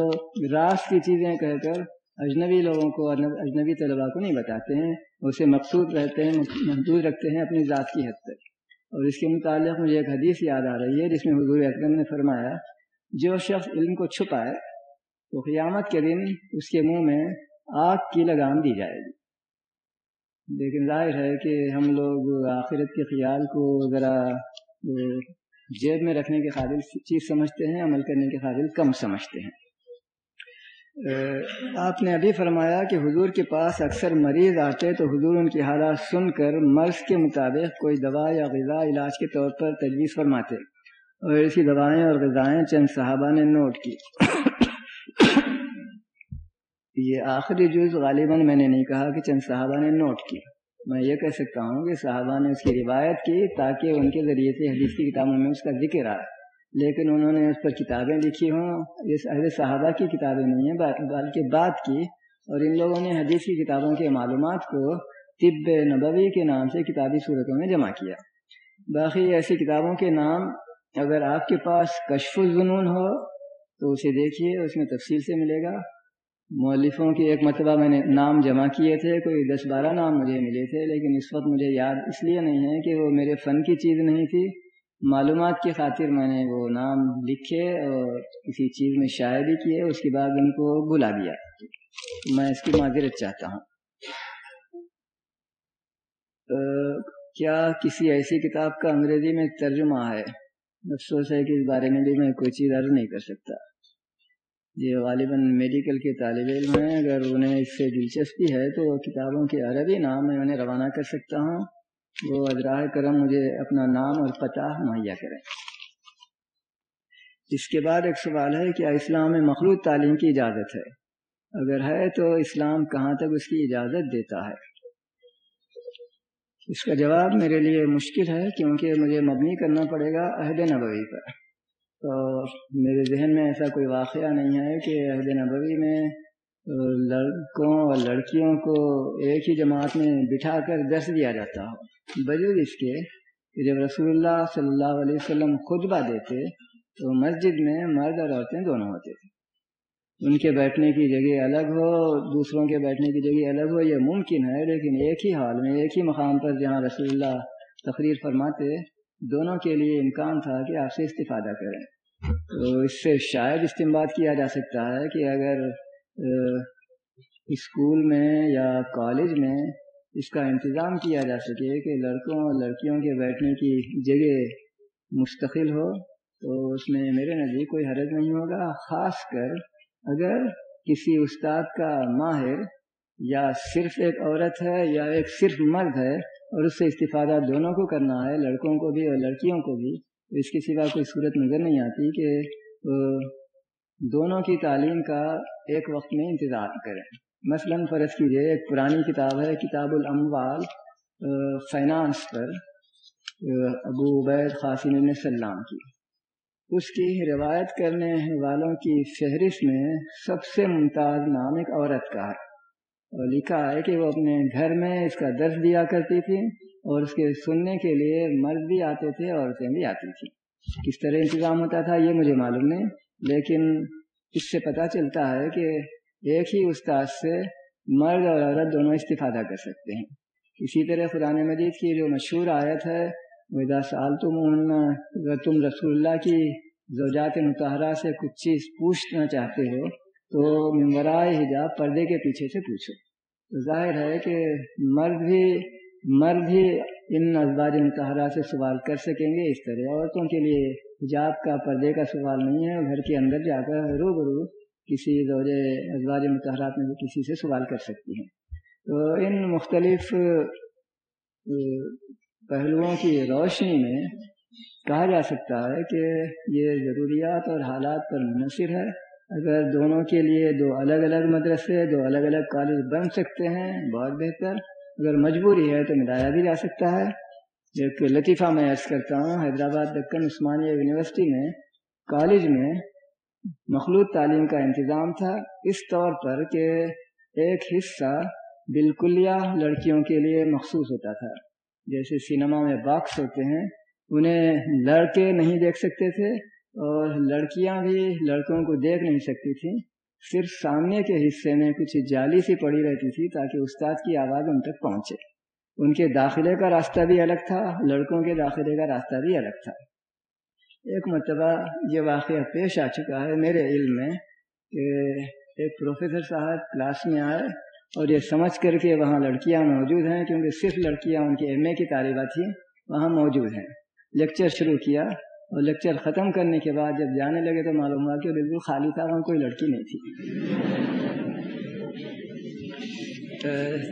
راس کی چیزیں کہہ کر اجنبی لوگوں کو، اجنبی طلباء کو نہیں بتاتے ہیں، اسے مقصود رہتے ہیں، محدود رکھتے ہیں اپنی ذات کی حد تک۔ اور اس کے متعلق مجھے ایک حدیث یاد آ رہی ہے، جس میں حضور اکرم نے فرمایا، جو شخص علم کو چھپائے تو قیامت کے دن اس کے منہ میں آگ کی لگام دی جائے گی۔ لیکن ظاہر ہے کہ ہم لوگ آخرت کے خیال کو ذرا جیب میں رکھنے کے قابل چیز سمجھتے ہیں، عمل کرنے کے قابل کم سمجھتے ہیں۔ آپ نے ابھی فرمایا کہ حضور کے پاس اکثر مریض آتے تو حضور ان کی حالات سن کر مرض کے مطابق کوئی دوا یا غذا علاج کے طور پر تجویز فرماتے۔ اور ایسی دوائیں اور غذائیں چند صحابہ نے نوٹ کی۔ یہ آخری جز غالباً میں نے نہیں کہا کہ چند صحابہ نے نوٹ کی۔ میں یہ کہہ سکتا ہوں کہ صحابہ نے اس کی روایت کی تاکہ ان کے ذریعے سے حدیث کی کتابوں میں اس کا ذکر آئے۔ لیکن انہوں نے اس پر کتابیں لکھی ہوں۔ اس اہل صحابہ کی کتابیں نہیں ہیں بلکہ بات کی۔ اور ان لوگوں نے حدیث کی کتابوں کے معلومات کو طب نبوی کے نام سے کتابی صورتوں میں جمع کیا۔ باقی ایسی کتابوں کے نام اگر آپ کے پاس کشف الجنون ہو تو اسے دیکھیے، اس میں تفصیل سے ملے گا۔ مولفوں کی ایک مرتبہ میں نے نام جمع کیے تھے، کوئی دس بارہ نام مجھے ملے تھے، لیکن اس وقت مجھے یاد اس لیے نہیں ہے کہ وہ میرے فن کی چیز نہیں تھی۔ معلومات کی خاطر میں نے وہ نام لکھے اور کسی چیز میں شائع بھی کیے، اس کے بعد ان کو بلا دیا۔ میں اس کی معذرت چاہتا ہوں۔ کیا کسی ایسی کتاب کا انگریزی میں ترجمہ ہے؟ افسوس ہے کہ اس بارے میں بھی میں کوئی چیز عرض نہیں کر سکتا۔ یہ غالباً میڈیکل کے طالب علم ہیں۔ اگر انہیں اس سے دلچسپی ہے تو کتابوں کے عربی نام میں انہیں روانہ کر سکتا ہوں۔ وہ ادراہ کرم مجھے اپنا نام اور پتہ مہیا کریں۔ اس کے بعد ایک سوال ہے کیا اسلام میں مخلوط تعلیم کی اجازت ہے؟ اگر ہے تو اسلام کہاں تک اس کی اجازت دیتا ہے؟ اس کا جواب میرے لیے مشکل ہے کیونکہ مجھے مبنی کرنا پڑے گا عہد نبوی پر۔ میرے ذہن میں ایسا کوئی واقعہ نہیں ہے کہ عہد نبوی میں لڑکوں اور لڑکیوں کو ایک ہی جماعت میں بٹھا کر درس دیا جاتا ہو۔ بجود اس کے کہ جب رسول اللہ صلی اللہ علیہ وسلم خطبہ دیتے تو مسجد میں مرد اور عورتیں دونوں ہوتے تھے۔ ان کے بیٹھنے کی جگہ الگ ہو، دوسروں کے بیٹھنے کی جگہ الگ ہو، یہ ممکن ہے، لیکن ایک ہی حال میں، ایک ہی مقام پر جہاں رسول اللہ تقریر فرماتے دونوں کے لیے امکان تھا کہ آپ سے استفادہ کریں۔ تو اس سے شاید استعمال کیا جا سکتا ہے کہ اگر اسکول میں یا کالج میں اس کا انتظام کیا جا سکے کہ لڑکوں اور لڑکیوں کے بیٹھنے کی جگہ مستقل ہو، تو اس میں میرے نزدیک کوئی حرج نہیں ہوگا۔ خاص کر اگر کسی استاد کا ماہر یا صرف ایک عورت ہے یا ایک صرف مرد ہے اور اس سے استفادہ دونوں کو کرنا ہے، لڑکوں کو بھی اور لڑکیوں کو بھی۔ اس کے سوا کوئی صورت نظر نہیں آتی کہ دونوں کی تعلیم کا ایک وقت میں انتظار کریں۔ مثلا فرض کیجیے ایک پرانی کتاب ہے، کتاب الاموال فائنانس پر ابو عبید قاسم سلام کی۔ اس کی روایت کرنے والوں کی فہرست میں سب سے ممتاز نام ایک عورت کا ہے۔ اور لکھا ہے کہ وہ اپنے گھر میں اس کا درس دیا کرتی تھی اور اس کے سننے کے لیے مرد بھی آتے تھے عورتیں بھی آتی تھیں۔ کس طرح انتظام ہوتا تھا یہ مجھے معلوم نہیں، لیکن اس سے پتہ چلتا ہے کہ ایک ہی استاد سے مرد اور عورت دونوں استفادہ کر سکتے ہیں۔ اسی طرح قرآن مجید کی جو مشہور آیت ہے ودا سال تم تم رسول اللہ کی زوجات متحرہ سے کچھ چیز پوچھنا چاہتے ہو تو ممبرائے حجاب، پردے کے پیچھے سے پوچھو۔ تو ظاہر ہے کہ مرد بھی مرد بھی ان ازواج متحرہ سے سوال کر سکیں گے اس طرح۔ عورتوں کے لیے حجاب کا پردے کا سوال نہیں ہے گھر کے اندر جا کر روبرو کسی زوج ازواج متحرات میں کسی سے سوال کر سکتی ہیں۔ تو ان مختلف پہلوؤں کی روشنی میں کہا جا سکتا ہے کہ یہ ضروریات اور حالات پر منحصر ہے۔ اگر دونوں کے لیے دو الگ الگ مدرسے، دو الگ الگ کالج بن سکتے ہیں، بہت بہتر۔ اگر مجبوری ہے تو ملایا بھی جا سکتا ہے۔ ایک لطیفہ میں عرض کرتا ہوں، حیدرآباد دکن عثمانیہ یونیورسٹی میں، کالج میں مخلوط تعلیم کا انتظام تھا۔ اس طور پر کہ ایک حصہ بالکلیہ لڑکیوں کے لیے مخصوص ہوتا تھا۔ جیسے سنیما میں باکس ہوتے ہیں، انہیں لڑکے نہیں دیکھ سکتے تھے۔ اور لڑکیاں بھی لڑکوں کو دیکھ نہیں سکتی تھیں۔ صرف سامنے کے حصے میں کچھ جالی سی پڑی رہتی تھی تاکہ استاد کی آواز ان تک پہنچے۔ ان کے داخلے کا راستہ بھی الگ تھا، لڑکوں کے داخلے کا راستہ بھی الگ تھا۔ ایک مرتبہ یہ واقعہ پیش آ چکا ہے میرے علم میں کہ ایک پروفیسر صاحب کلاس میں آئے اور یہ سمجھ کر کے وہاں لڑکیاں موجود ہیں، کیونکہ صرف لڑکیاں ان کے ایم اے کی طالبہ تھیں، وہاں موجود ہیں۔ لیکچر شروع کیا۔ اور لیکچر ختم کرنے کے بعد جب جانے لگے تو معلوم ہوا کہ بالکل خالی تھا وہاں کوئی لڑکی نہیں تھی۔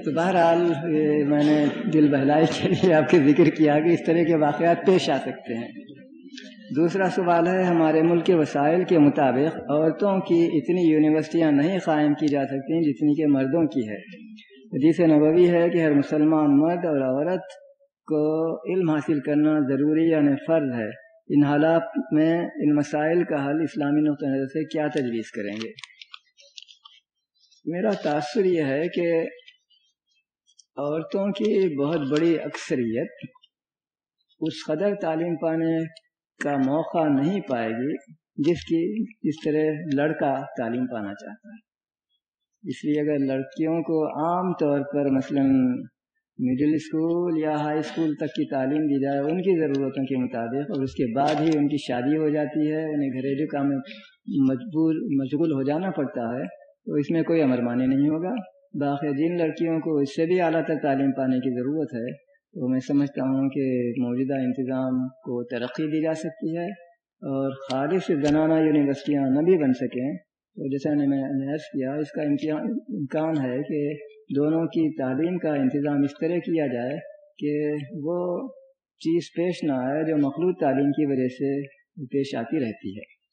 تو بہرحال میں نے دل بہلائی کے لیے آپ کے ذکر کیا کہ اس طرح کے واقعات پیش آ سکتے ہیں۔ دوسرا سوال ہے، ہمارے ملک کے وسائل کے مطابق عورتوں کی اتنی یونیورسٹیاں نہیں قائم کی جا سکتی جتنی کہ مردوں کی ہے۔ حدیث نبوی ہے کہ ہر مسلمان مرد اور عورت کو علم حاصل کرنا ضروری یعنی فرض ہے۔ ان حالات میں ان مسائل کا حل اسلامی نقطۂ نظر سے کیا تجویز کریں گے؟ میرا تاثر یہ ہے کہ عورتوں کی بہت بڑی اکثریت اس قدر تعلیم پانے کا موقع نہیں پائے گی جس کی جس طرح لڑکا تعلیم پانا چاہتا ہے۔ اس لیے اگر لڑکیوں کو عام طور پر مثلاً مڈل اسکول یا ہائی اسکول تک کی تعلیم دی جائے، ان کی ضرورتوں کے مطابق، اور اس کے بعد ہی ان کی شادی ہو جاتی ہے، انہیں گھریلو کام میں مجبور، مشغول ہو جانا پڑتا ہے، تو اس میں کوئی امر مانی نہیں ہوگا۔ باقی جن لڑکیوں کو اس سے بھی اعلیٰ تک تعلیم پانے کی ضرورت ہے تو میں سمجھتا ہوں کہ موجودہ انتظام کو ترقی دی جا سکتی ہے، اور خالص زنانہ یونیورسٹیاں نہ بھی بن سکیں۔ تو جیسا نے میں عرض کیا، اس کا امکان ہے کہ دونوں کی تعلیم کا انتظام اس طرح کیا جائے کہ وہ چیز پیش نہ آئے جو مخلوط تعلیم کی وجہ سے پیش آتی رہتی ہے۔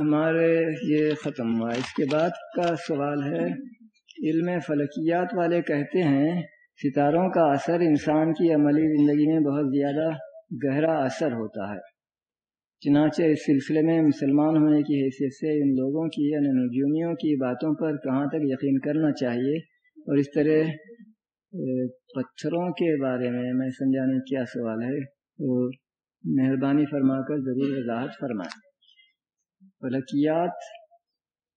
ہمارے یہ ختم ہوا۔ اس کے بعد کا سوال ہے، علم فلکیات والے کہتے ہیں، ستاروں کا اثر انسان کی عملی زندگی میں بہت زیادہ گہرا اثر ہوتا ہے۔ چنانچہ اس سلسلے میں مسلمان ہونے کی حیثیت سے ان لوگوں کی یعنی نجومیوں کی باتوں پر کہاں تک یقین کرنا چاہیے اور اس طرح پتھروں کے بارے میں میں سمجھانے کیا سوال ہے وہ مہربانی فرما کر ضرور وضاحت فرمائیں۔ فلکیات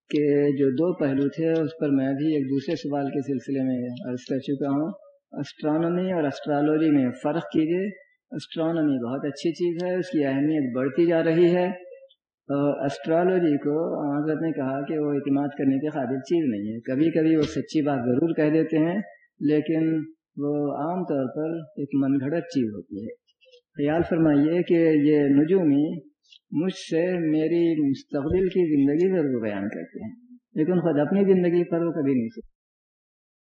کے جو دو پہلو تھے، اس پر میں بھی ایک دوسرے سوال کے سلسلے میں عرض کر چکا ہوں۔ اسٹرانومی اور اسٹرالوجی میں فرق کیجیے اسٹرانومی بہت اچھی چیز ہے، اس کی اہمیت بڑھتی جا رہی ہے۔ اور اسٹرالوجی کو حضرت نے کہا کہ وہ اعتماد کرنے کے قابل چیز نہیں ہے۔ کبھی کبھی وہ سچی بات ضرور کہہ دیتے ہیں، لیکن وہ عام طور پر ایک من گھڑت چیز ہوتی ہے۔ خیال فرمائیے کہ یہ نجومی مجھ سے میری مستقبل کی زندگی ضرور بیان کرتے ہیں، لیکن خود اپنی زندگی پر وہ کبھی نہیں سکتے